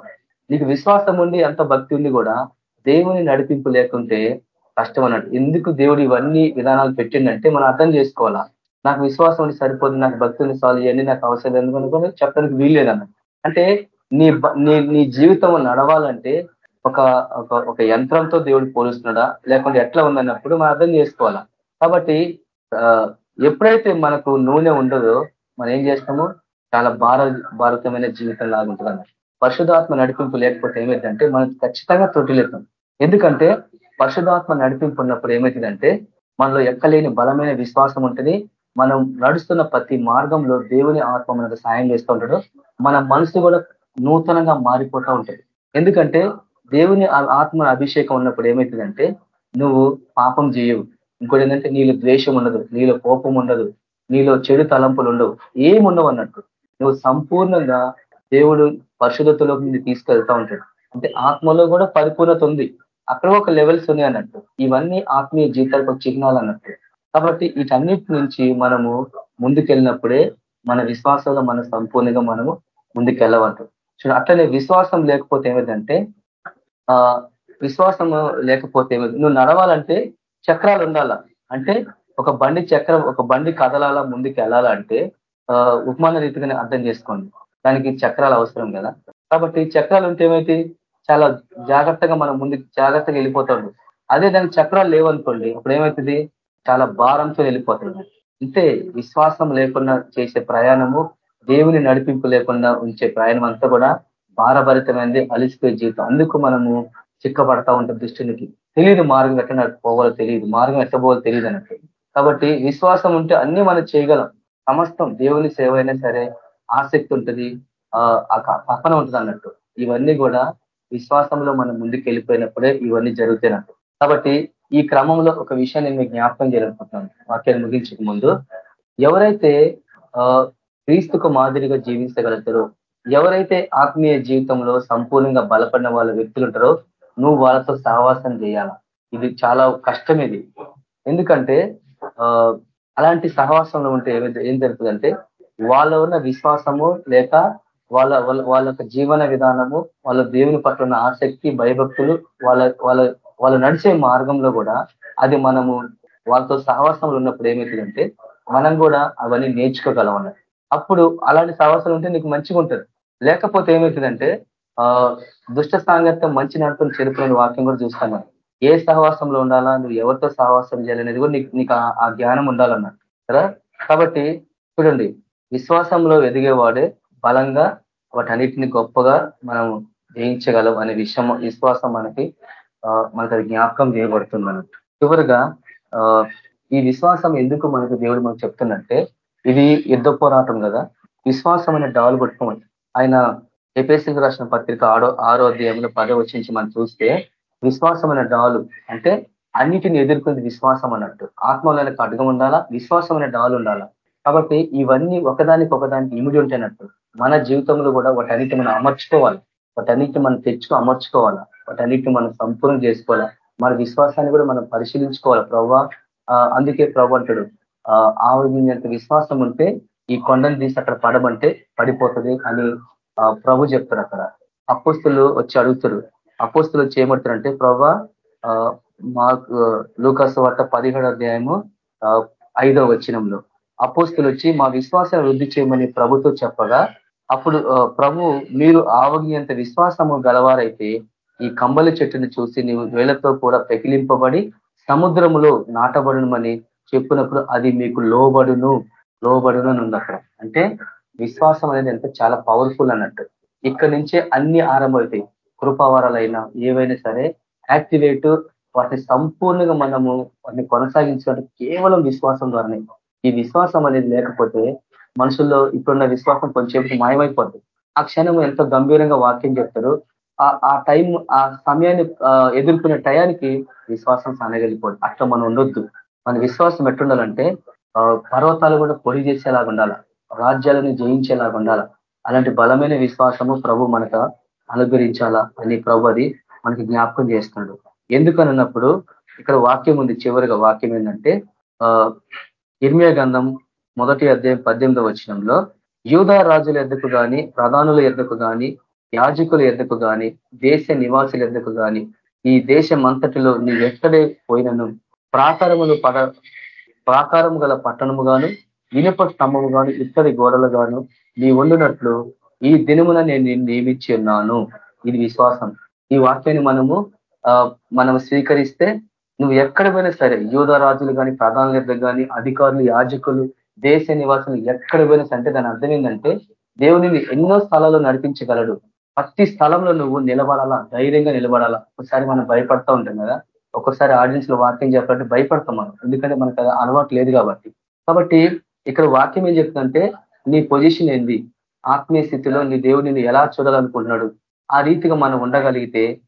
నీకు విశ్వాసం ఉండి అంత భక్తి ఉండి కూడా దేవుని నడిపింపు లేకుంటే కష్టం అన్నట్టు. ఎందుకు దేవుడు ఇవన్నీ విధానాలు పెట్టిండంటే మనం అర్థం చేసుకోవాలా? నాకు విశ్వాసం ఉండి సరిపోదు నాకు భక్తుని సాల్వ్ చేయండి నాకు అవసరం ఎందుకనుకొని చెప్పడానికి వీల్లేదన్నట్టు. అంటే నీ నీ నీ జీవితం నడవాలంటే ఒక ఒక యంత్రంతో దేవుడు పోలుస్తున్నాడా? లేకుంటే ఎట్లా ఉందన్నప్పుడు మనం అర్థం చేసుకోవాలా? కాబట్టి ఎప్పుడైతే మనకు నూనె ఉండదో మనం ఏం చేస్తాము? చాలా భార భారతమైన జీవితం లాగా ఉంటుంది పరిశుధాత్మ నడిపింపు లేకపోతే ఏమైందంటే మనం ఖచ్చితంగా తొట్టిలేతాం ఎందుకంటే పరిశుధాత్మ నడిపింపు ఉన్నప్పుడు ఏమవుతుందంటే మనలో ఎక్కలేని బలమైన విశ్వాసం ఉంటుంది. మనం నడుస్తున్న ప్రతి మార్గంలో దేవుని ఆత్మ మనకు సాయం చేస్తూ ఉంటాడు. మన మనసు కూడా నూతనంగా మారిపోతూ ఉంటుంది. ఎందుకంటే దేవుని ఆత్మ అభిషేకం ఉన్నప్పుడు ఏమవుతుందంటే నువ్వు పాపం చేయవు. ఇంకోటి ఏంటంటే నీలో ద్వేషం ఉండదు నీలో కోపం ఉండదు నీలో చెడు తలంపులు ఉండవు. ఏముండవు అన్నట్టు. నువ్వు సంపూర్ణంగా దేవుడు పరిశుద్ధతలోకి నిన్ను తీసుకెళ్తా ఉంటాడు. అంటే ఆత్మలో కూడా పరిపూర్ణత ఉంది. అక్కడ ఒక లెవెల్స్ ఉన్నాయి అన్నట్టు. ఇవన్నీ ఆత్మీయ జీవితాలకు చిహ్నాలు అన్నట్టు. కాబట్టి వీటన్నిటి నుంచి మనము ముందుకెళ్ళినప్పుడే మన విశ్వాసంలో మన సంపూర్ణంగా మనము ముందుకెళ్ళవచ్చు అట్లనే విశ్వాసం లేకపోతే ఏమిటంటే ఆ విశ్వాసం లేకపోతే నువ్వు నడవాలంటే చక్రాలు ఉండాల? అంటే ఒక బండి చక్రం ఒక బండి కదలాలా ముందుకు వెళ్ళాలంటే ఉపమాన రీతిగానే అర్థం చేసుకోండి. దానికి చక్రాలు అవసరం కదా. కాబట్టి చక్రాలు ఉంటే ఏమైతే చాలా జాగ్రత్తగా మనం ముందుకు జాగ్రత్తగా వెళ్ళిపోతాడు. అదే దానికి చక్రాలు లేవనుకోండి అప్పుడు ఏమవుతుంది చాలా భారంతో వెళ్ళిపోతుంది అంతే విశ్వాసం లేకుండా చేసే ప్రయాణము దేవుని నడిపింపు లేకుండా ఉంచే ప్రయాణం అంతా కూడా భారభరితమైనది అలిసిపోయే జీవితం. అందుకు మనము చిక్కబడతా ఉంటాం దృష్టికి తెలియదు మార్గం ఎట్లా పోవాలో తెలియదు మార్గం ఎట్లా పోవాలో తెలియదు అన్నట్టు. కాబట్టి విశ్వాసం ఉంటే అన్ని మనం చేయగలం. సమస్తం దేవుని సేవ అయినా సరే ఆసక్తి ఉంటుంది ఆ పక్కన ఉంటుంది అన్నట్టు. ఇవన్నీ కూడా విశ్వాసంలో మనం ముందుకు వెళ్ళిపోయినప్పుడే ఇవన్నీ జరుగుతున్నట్టు కాబట్టి ఈ క్రమంలో ఒక విషయాన్ని మీకు జ్ఞాపకం చేయాలనుకుంటున్నాను. వాక్యాన్ని ముగించక ముందు. ఎవరైతే క్రీస్తుకు మాదిరిగా జీవించగలుగుతారో ఎవరైతే ఆత్మీయ జీవితంలో సంపూర్ణంగా బలపడిన వాళ్ళ వ్యక్తులు ఉంటారో నువ్వు వాళ్ళతో సహవాసం చేయాల? ఇది చాలా కష్టం ఇది. ఎందుకంటే అలాంటి సహవాసంలో ఉంటే ఏం జరుగుతుందంటే వాళ్ళ ఉన్న విశ్వాసము లేక వాళ్ళ వాళ్ళ యొక్క జీవన విధానము వాళ్ళ దేవుని పట్ల ఉన్న ఆసక్తి భయభక్తులు వాళ్ళ వాళ్ళ వాళ్ళు నడిచే మార్గంలో కూడా అది మనము వాళ్ళతో సహవాసంలో ఉన్నప్పుడు ఏమవుతుందంటే మనం కూడా అవన్నీ నేర్చుకోగలం అన్నట్టు అప్పుడు అలాంటి సహవాసాలు ఉంటే నీకు మంచిగా ఉంటుంది. లేకపోతే ఏమవుతుందంటే ఆ దుష్ట సాంగత్యం మంచి నడుపుని చెరుపులని వాక్యం కూడా చూస్తాను ఏ సహవాసంలో ఉండాలా నువ్వు ఎవరితో సహవాసం చేయాలనేది కూడా నీకు నీకు ఆ జ్ఞానం ఉండాలన్నట్టు కదా? కాబట్టి చూడండి విశ్వాసంలో ఎదిగేవాడే బలంగా వాటన్నిటిని గొప్పగా మనం జయించగలం అనే విషయం విశ్వాసం మనకి మనకు అది జ్ఞాపకం చేయబడుతుంది అన్నట్టు చివరిగా ఈ విశ్వాసం ఎందుకు మనకు దేవుడు మనకు చెప్తున్నట్టే ఇది యుద్ధ పోరాటం కదా. విశ్వాసం అనే డాలు పట్టుకోమని ఆయన ఏపీఎస్సీకి రాసిన పత్రిక ఆడో ఆరో అధ్యాయంలో పదో మనం చూస్తే విశ్వాసమైన డాలు అంటే అన్నిటిని ఎదుర్కొంది విశ్వాసం అన్నట్టు. ఆత్మలోనే అడ్గం ఉండాలా? విశ్వాసమైన డాలు ఉండాలా? కాబట్టి ఇవన్నీ ఒకదానికి ఒకదానికి ఇమిడి ఉంటేనట్టు మన జీవితంలో కూడా వాటన్నిటి మనం అమర్చుకోవాలి. వాటన్నిటి మనం తెచ్చుకో అమర్చుకోవాలా? వాటన్నిటిని మనం సంపూర్ణ చేసుకోవాలా? మన విశ్వాసాన్ని కూడా మనం పరిశీలించుకోవాలి? ప్రవ్వా అందుకే ప్రభు అంటాడు ఆవిడంత విశ్వాసం ఉంటే ఈ కొండను తీసి అక్కడ పడమంటే పడిపోతుంది అని ప్రభు చెప్తారు అక్కడ. అపోస్తులు వచ్చి అడుగుతారు. అపోస్తులు వచ్చి ఏమంటారంటే ప్రభా మాకు లూకాసు వార్త పదిహేడు అధ్యాయము ఐదవ వచనంలో. అపోస్తులు వచ్చి మా విశ్వాసాన్ని వృద్ధి చేయమని ప్రభుతో చెప్పగా అప్పుడు ప్రభు మీరు ఆవగినంత విశ్వాసము గలవారైతే ఈ కంబల చెట్టుని చూసి నీవు వేలతో కూడా పెకిలింపబడి సముద్రములో నాటబడునమని చెప్పినప్పుడు అది మీకు లోబడును లోబడును అని ఉంది అక్కడ అంటే విశ్వాసం అనేది ఎంత చాలా పవర్ఫుల్ అన్నట్టు. ఇక్కడ నుంచే అన్ని ఆరంభమవుతాయి. కృపావారాలైనా ఏవైనా సరే యాక్టివేట్ వాటిని సంపూర్ణంగా మనము వాటిని కొనసాగించడానికి కేవలం విశ్వాసం ద్వారానే. ఈ విశ్వాసం అనేది లేకపోతే మనుషుల్లో ఇప్పుడున్న విశ్వాసం కొంచెం మాయమైపోతుంది ఆ క్షణం ఎంతో గంభీరంగా వాక్యం చెప్తారు. ఆ టైం ఆ సమయాన్ని ఎదుర్కొనే టయానికి విశ్వాసం సనగలిపోదు అట్లా మనం ఉండొద్దు. మన విశ్వాసం ఎట్టుండాలంటే పర్వతాలు కూడా పొడి చేసేలాగా ఉండాల? రాజ్యాలను జయించేలాగా ఉండాల? అలాంటి బలమైన విశ్వాసము ప్రభు మనకు అనుగ్రహించాలా అని ప్రభు అది మనకి జ్ఞాపకం చేస్తున్నాడు. ఎందుకనన్నప్పుడు ఇక్కడ వాక్యం ఉంది చివరిగా వాక్యం ఏంటంటే ఇర్మియా గంధం మొదటి అధ్యాయం పద్దెనిమిదవ వచనంలో యూదా రాజుల ఎద్దకు గాని ప్రధానుల ఎద్దకు గాని యాజకుల ఎద్దకు గాని దేశ నివాసుల ఎద్దకు గాని ఈ దేశం అంతటిలో ఎక్కడే పోయినను. ప్రాకారములు పడ ప్రాకారము గల పట్టణము గాను ఇనుప స్తంభము గాను ఇత్తడి గోడలు గాను నీ వండునట్లు ఈ దినమున నేను నియమించి ఉన్నాను. ఇది విశ్వాసం. ఈ వాక్యాన్ని మనము మనం స్వీకరిస్తే నువ్వు ఎక్కడ పోయినా సరే యూధ రాజులు కానీ ప్రధానుల కానీ అధికారులు యాజకులు దేశ నివాసులు ఎక్కడ పోయినా అంటే దాని అర్థం ఏంటంటే దేవుని ఎన్నో స్థలాల్లో నడిపించగలడు. ప్రతి స్థలంలో నువ్వు నిలబడాలా? ధైర్యంగా నిలబడాలా? ఒకసారి మనం భయపడతా ఉంటాం కదా? ఒక్కొక్కసారి ఆడియన్స్లో వాక్యం చెప్పాలంటే భయపడతాం మనం. ఎందుకంటే మనకు అది అలవాటు లేదు కాబట్టి. కాబట్టి ఇక్కడ వాక్యం ఏం చెప్తుందంటే నీ పొజిషన్ ఏంది? ఆత్మీయ స్థితిలో నీ దేవుడిని ఎలా చూడాలనుకుంటున్నాడు? ఆ రీతిగా మనం ఉండగలిగితే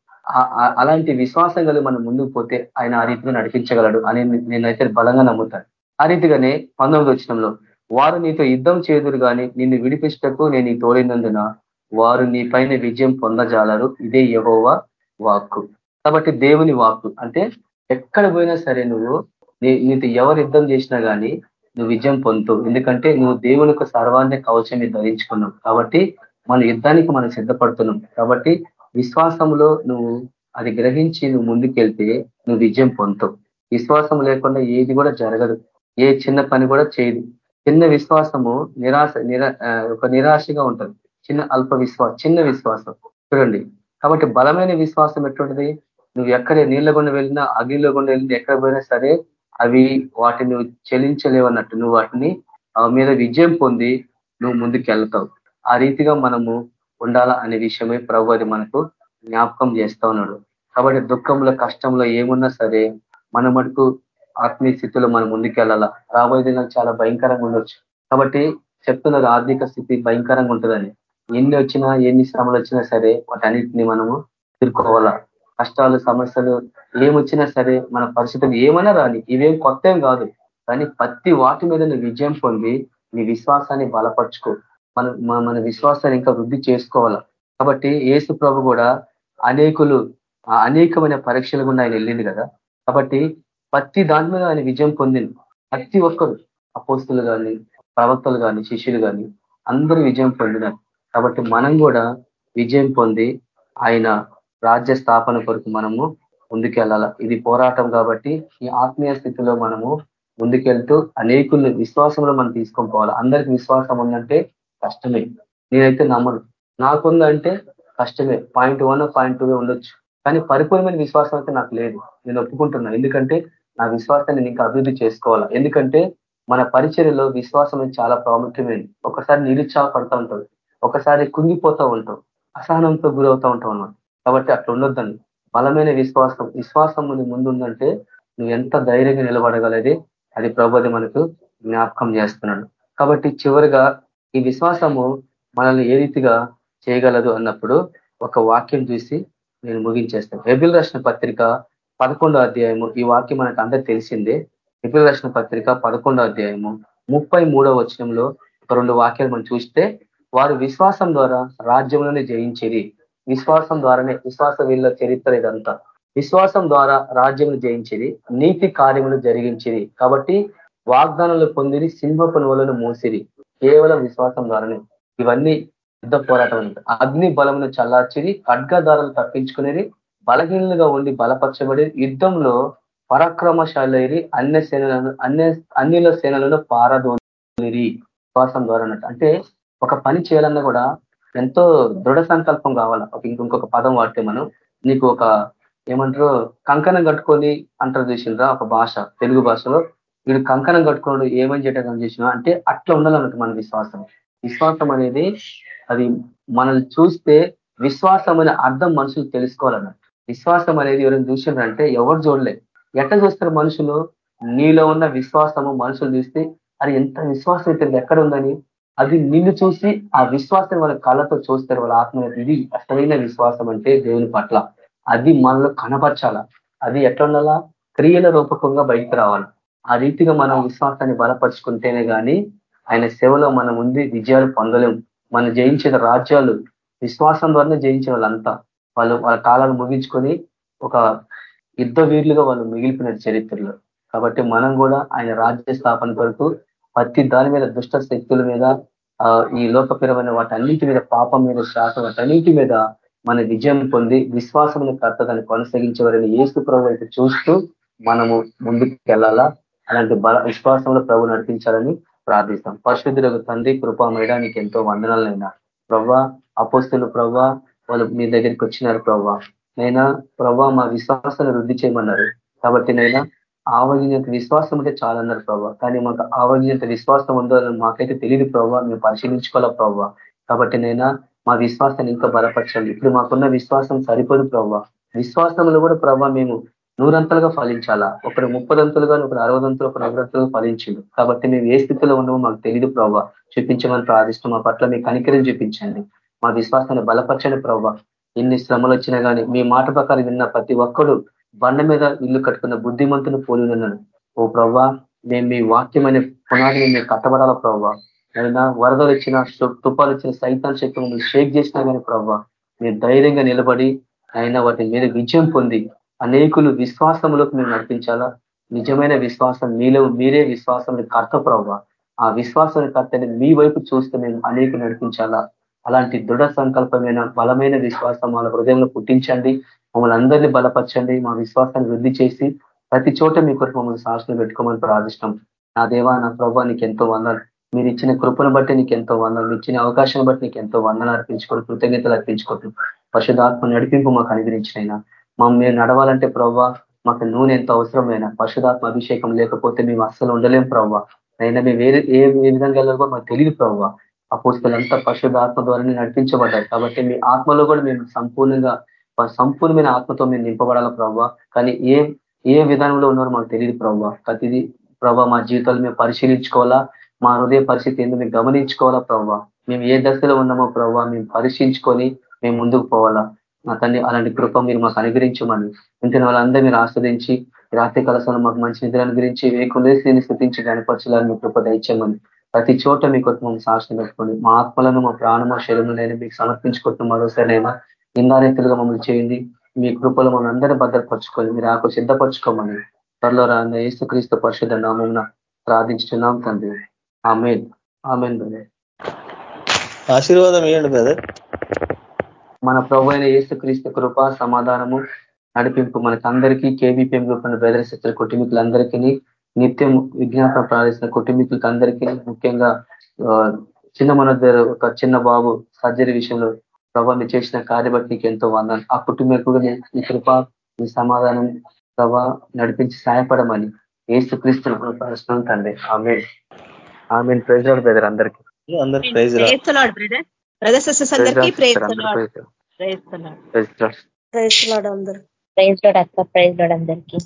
అలాంటి విశ్వాసం కలిగి మనం ముందుకు పోతే ఆయన ఆ రీతిగా నడిపించగలడు అని నేనైతే బలంగా నమ్ముతాను. ఆ రీతిగానే పంతొమ్మిది వచ్చినంలో వారు నీతో యుద్ధం చేదురు కానీ నిన్ను విడిపించటకు నేను తోడినందున వారు నీ పైన విజయం పొందజాలరు. ఇదే యహోవా వాక్కు. కాబట్టి దేవుని వాక్కు అంటే ఎక్కడ పోయినా సరే నువ్వు నీతో ఎవరు యుద్ధం చేసినా కానీ నువ్వు విజయం పొందుతావు ఎందుకంటే నువ్వు దేవుని యొక్క సర్వాన్ని కవచం ధరించుకున్నావు. కాబట్టి మన యుద్ధానికి మనం సిద్ధపడుతున్నాం. కాబట్టి విశ్వాసంలో నువ్వు అది గ్రహించి నువ్వు ముందుకెళ్తే నువ్వు విజయం పొందుతావు. విశ్వాసం లేకుండా ఏది కూడా జరగదు. ఏ చిన్న పని కూడా చేయదు. చిన్న విశ్వాసము నిరాశ నిరా ఒక నిరాశగా ఉంటుంది. చిన్న అల్ప విశ్వాసం చిన్న విశ్వాసం. చూడండి. కాబట్టి బలమైన విశ్వాసం ఎటువంటిది? నువ్వు ఎక్కడ నీళ్ళ గుండా వెళ్ళినా అగ్నిలో గుండా వెళ్ళినా ఎక్కడ పోయినా సరే అవి వాటిని చెలించలేవన్నట్టు నువ్వు వాటిని మీద విజయం పొంది నువ్వు ముందుకు వెళ్తావు ఆ రీతిగా మనము ఉండాలా అనే విషయమే ప్రభు అది మనకు జ్ఞాపకం చేస్తా ఉన్నాడు. కాబట్టి దుఃఖంలో కష్టంలో ఏమున్నా సరే మన మటుకు ఆత్మీయ స్థితిలో మనం ముందుకెళ్ళాలా? రాబోయే దినాలు చాలా భయంకరంగా ఉండొచ్చు. కాబట్టి చెప్తున్నారు ఆర్థిక స్థితి భయంకరంగా ఉంటుందని. ఎన్ని వచ్చినా ఎన్ని శ్రమలు వచ్చినా సరే వాటన్నిటిని మనము ఎదుర్కోవాలా? కష్టాలు సమస్యలు ఏమొచ్చినా సరే మన పరిస్థితులు ఏమైనా రాని ఇవేం కొత్త కాదు. కానీ ప్రతి వాటి మీద విజయం పొంది నీ విశ్వాసాన్ని బలపరుచుకో. మన మన విశ్వాసాన్ని ఇంకా వృద్ధి చేసుకోవాలా? కాబట్టి ఏసు ప్రభు కూడా అనేకులు అనేకమైన పరీక్షలు గుండా ఆయన వెళ్ళింది కదా? కాబట్టి ప్రతి దాని మీద ఆయన విజయం పొందింది ప్రతి ఒక్కరు అపోస్తులు కానీ ప్రవక్తలు కానీ శిష్యులు కానీ అందరూ విజయం పొందినారు. కాబట్టి మనం కూడా విజయం పొంది ఆయన రాజ్య స్థాపన కొరకు మనము ముందుకెళ్ళాల? ఇది పోరాటం కాబట్టి ఈ ఆత్మీయ స్థితిలో మనము ముందుకెళ్తూ అనేకుల్ని విశ్వాసంలో మనం తీసుకొని పోవాలి? అందరికి విశ్వాసం ఉందంటే కష్టమే. నేనైతే నమ్మను. నాకుందంటే కష్టమే. పాయింట్ వన్ పాయింట్ టూ ఉండొచ్చు. కానీ పరిపూర్ణమైన విశ్వాసం అయితే నాకు లేదు. నేను ఒప్పుకుంటున్నా. ఎందుకంటే నా విశ్వాసాన్ని ఇంకా అభివృద్ధి చేసుకోవాలా? ఎందుకంటే మన పరిచర్యలో విశ్వాసం చాలా ప్రాముఖ్యమైనది. ఒకసారి నిరుత్సాహపడతా ఉంటాం. ఒకసారి కుంగిపోతూ ఉంటాం. అసహనంతో గురవుతూ ఉంటాం అన్నమాట. కాబట్టి అట్లా ఉండొద్దండి. బలమైన విశ్వాసం. విశ్వాసం ముందు ఉందంటే నువ్వు ఎంత ధైర్యంగా నిలబడగలది అది ప్రభుది మనకు జ్ఞాపకం చేస్తున్నాడు. కాబట్టి చివరిగా ఈ విశ్వాసము మనల్ని ఏ రీతిగా చేయగలదు అన్నప్పుడు ఒక వాక్యం చూసి నేను ముగించేస్తాను ఎబిల్ రచన పత్రిక పదకొండో అధ్యాయము. ఈ వాక్యం మనకు అందరు తెలిసిందే. ఎబిల్ రచన పత్రిక పదకొండో అధ్యాయము. ముప్పై మూడో వచనంలో ఒక రెండు వాక్యాలు మనం చూస్తే వారు విశ్వాసం ద్వారా రాజ్యంలోనే జయించేది విశ్వాసం ద్వారానే విశ్వాస వీళ్ళ చరిత్ర ఇదంతా. విశ్వాసం ద్వారా రాజ్యం జయించేది నీతి కార్యములు జరిగించేది కాబట్టి వాగ్దానాలు పొందిరి సింహపు పనులను మూసిరి. కేవలం విశ్వాసం ద్వారానే. ఇవన్నీ యుద్ధ పోరాటం అగ్ని బలమును చల్లార్చిది ఖడ్గదారాలు తప్పించుకునేది బలహీనలుగా ఉండి బలపరచబడి యుద్ధంలో పరాక్రమశాలైరి అన్య సేనలను అన్య అన్యుల సేనలను పారదోలిరి విశ్వాసం ద్వారా అంటే ఒక పని చేయాలన్నా కూడా ఎంతో దృఢ సంకల్పం కావాలా. ఒక ఇంకొక పదం వాడితే మనం నీకు ఒక ఏమంటారు కంకణం కట్టుకొని అంటారు చూసిండ్రా ఒక భాష తెలుగు భాషలో. వీడు కంకణం కట్టుకోవడం ఏమని చేయటం చేసినా అంటే అట్లా ఉండాలన్నట్టు మన విశ్వాసం. విశ్వాసం అనేది అది మనల్ని చూస్తే విశ్వాసం అనే అర్థం మనుషులు తెలుసుకోవాలన్నట్టు. విశ్వాసం అనేది ఎవరైనా చూసినారంటే ఎవరు చూడలే. ఎట్లా చూస్తారు మనుషులు? నీలో ఉన్న విశ్వాసము మనుషులు చూస్తే అది ఎంత విశ్వాసం అయితే ఎక్కడ ఉందని? అది నిన్ను చూసి ఆ విశ్వాసం వాళ్ళ కళ్ళతో చూస్తారు వాళ్ళ ఆత్మ. ఇది అసలైన విశ్వాసం అంటే దేవుని పట్ల. అది మనలో కనపరచాల? అది ఎట్లా ఉండాలా? క్రియల రూపకంగా బయటకు రావాలి? ఆ రీతిగా మనం విశ్వాసాన్ని బలపరుచుకుంటేనే కానీ ఆయన సేవలో మనం ఉంది విజయాలు పొందలేం. మనం జయించిన రాజ్యాలు విశ్వాసం ద్వారానే జయించిన వాళ్ళంతా. వాళ్ళు వాళ్ళ కాలాలు ముగించుకొని ఒక యుద్ధ వీరులుగా వాళ్ళు మిగిలిపోయిన చరిత్రలో. కాబట్టి మనం కూడా ఆయన రాజ్య స్థాపన కొరకు ప్రతి దాని మీద దుష్ట శక్తుల మీద ఈ లోకపరమైన వాటన్నిటి మీద పాపం మీద శాతం వాటన్నిటి మీద మన విజయం పొంది విశ్వాసమైన కర్తదాన్ని కొనసాగించేవారని ఏసు ప్రభు అయితే చూస్తూ మనము ముందుకు వెళ్ళాలా అలాంటి బల విశ్వాసంలో ప్రభు నడిపించాలని ప్రార్థిస్తాం. పరిశుద్ధులకు తండ్రి కృపామేడ నీకు ఎంతో వందనాలైనా ప్రవ్వా అపోస్తులు ప్రవ్వా వాళ్ళు మీ దగ్గరికి వచ్చినారు ప్రవ్వా. నైనా ప్రవ్వా మా విశ్వాసాన్ని వృద్ధి చేయమన్నారు. కాబట్టి నైనా ఆవగినంత విశ్వాసం అంటే చాలన్నారు ప్రభావ కానీ మాకు ఆవగినంత విశ్వాసం ఉందో మాకైతే తెలియదు ప్రభావ మేము పరిశీలించుకోవాలా ప్రభావ కాబట్టి నైనా మా విశ్వాసాన్ని ఇంకా బలపరచాలి ఇప్పుడు మాకున్న విశ్వాసం సరిపోదు ప్రభావ విశ్వాసంలో కూడా ప్రభావ మేము నూరంతలుగా ఫలించాలా? ఒకడు ముప్పదంతులుగా ఒకడు అరవదంతులు ఒక నవరంతులుగా ఫలించిండు. కాబట్టి మేము ఏ స్థితిలో ఉన్నామో మాకు తెలియదు ప్రభావ చూపించమని ప్రార్థిస్తాం మా పట్ల మీ కనికరిని చూపించండి. మా విశ్వాసాన్ని బలపరచండి ప్రభావ ఎన్ని శ్రమలు వచ్చినా కానీ మీ మాట ప్రకారం విన్న ప్రతి ఒక్కడు బండ మీద ఇల్లు కట్టుకున్న బుద్ధిమంతుని పోలినన్నాను ఓ ప్రవ్వా మేము మీ వాక్యమైన పునాదిని మేము కట్టబడాల ప్రవ్వా? అయినా వరదలు వచ్చిన తుపాలు వచ్చిన సైతాన్ శక్తి మమ్మల్ని షేక్ చేసినా కానీ ప్రవ్వా మీరు ధైర్యంగా నిలబడి అయినా వాటి మీద విజయం పొంది అనేకులు విశ్వాసంలోకి మేము నడిపించాలా? నిజమైన విశ్వాసం మీలో మీరే విశ్వాసం కర్త ప్రభావ ఆ విశ్వాసం కర్తని మీ వైపు చూస్తే మేము అనేక నడిపించాలా? అలాంటి దృఢ సంకల్పమైన బలమైన విశ్వాసం వాళ్ళ హృదయంలో పుట్టించండి. మమ్మల్ని అందరినీ బలపరచండి. మా విశ్వాసాన్ని వృద్ధి చేసి ప్రతి చోట మీ కొరకు మమ్మల్ని సాక్షులు పెట్టుకోమని ప్రార్థిష్టం. నా దేవా నా ప్రభావ నీకు ఎంతో వందలు మీరు ఇచ్చిన కృపను బట్టి నీకు ఎంతో వందలు మీరు ఇచ్చిన అవకాశం బట్టి నీకు ఎంతో వందలు అర్పించుకోవడం కృతజ్ఞతలు అర్పించుకోవడం పరిశుధాత్మ నడిపింపు మాకు అనుగ్రహించినైనా. మమ్మల్ని నడవాలంటే ప్రవ్వ మాకు నూనె ఎంత అవసరమైన పరిశుధాత్మ అభిషేకం లేకపోతే మేము అస్సలు ఉండలేం ప్రవ్వ. అయినా మేము వేరే ఏ విధంగా వెళ్ళాలో మాకు తెలియదు ప్రవ్వ. ఆ పుస్తకాలంతా పరిశుధాత్మ ద్వారానే నడిపించబడ్డాయి కాబట్టి మీ ఆత్మలో కూడా మేము సంపూర్ణంగా సంపూర్ణమైన ఆత్మతో మేము నింపబడాలా ప్రవ్వ? కానీ ఏ ఏ విధానంలో ఉన్నారో మాకు తెలియదు ప్రవ్వ. ప్రతిదీ ప్రభావ మా జీవితాలు మేము పరిశీలించుకోవాలా? మా హృదయ పరిస్థితి ఏందో మేము గమనించుకోవాలా ప్రవ్వ? మేము ఏ దశలో ఉన్నామో ప్రవ్వ మేము పరిశీలించుకొని మేము ముందుకు పోవాలా? మా తండ్రి అలాంటి కృప మీరు మాకు అనుగ్రహించమని. ఇంటిన వాళ్ళందరూ మీరు ఆస్వాదించి రాత్రి కలసాలు మాకు మంచి నిద్ర అనుగ్రహించి వేకుండా శ్రీని స్థితించి గణపరచాలని మీ కృప దయచేయమని. ప్రతి చోట మీ కొరకు మమ్మల్ని సాక్షి పెట్టుకోండి మా ఆత్మలను మా ప్రాణమ శరీరంలో మీకు సమర్పించుకుంటున్న మరోసారినైనా నిందారెత్తులుగా మమ్మల్ని చేయండి. మీ కృపలు మమ్మల్ని అందరూ భద్రపరచుకోండి మీరు ఆకు సిద్ధపరచుకోమని. త్వరలో రాన్న ఏసుక్రీస్తు పరిషత్ నామం ప్రార్థించుతున్నాం తండ్రి. ఆమెన్. ఆమెన్ ఆశీర్వాదం ఇవ్వండి బ్రదర్. మన ప్రభు అయిన ఏసుక్రీస్తు కృప సమాధానము నడిపింపు మనకందరికీ కేవీపీఎం గ్రూప్ అనే బ్రదర్స్ ఇచ్చిన కుటుంబీకులందరికీ నిత్యం విజ్ఞాపన ప్రార్థిస్తున్న కుటుంబీకులకి అందరికీ ముఖ్యంగా చిన్న మన ఒక చిన్న బాబు సర్జరీ విషయంలో ప్రభావ మీరు చేసిన కార్యబట్టి నీకు ఎంతో వందాలు ఆ కుటుంబీకుడు మీ కృప మీ సమాధానం ప్రభా నడిపించి సహాయపడమని ఏసు క్రీస్తులు ప్రశ్న తండ్రి. ఆమె ఆమె ప్రైజ్ బ్రదర్ అందరికీ. అందరికి ప్రైజ్ బ్రదర్స్ అందరికీ ప్రైజ్ ప్రైజ్ ప్రైజ్ అందరు ప్రైజ్ లాడ్ అక్క ప్రైజ్ లాడ్ అందరికీ.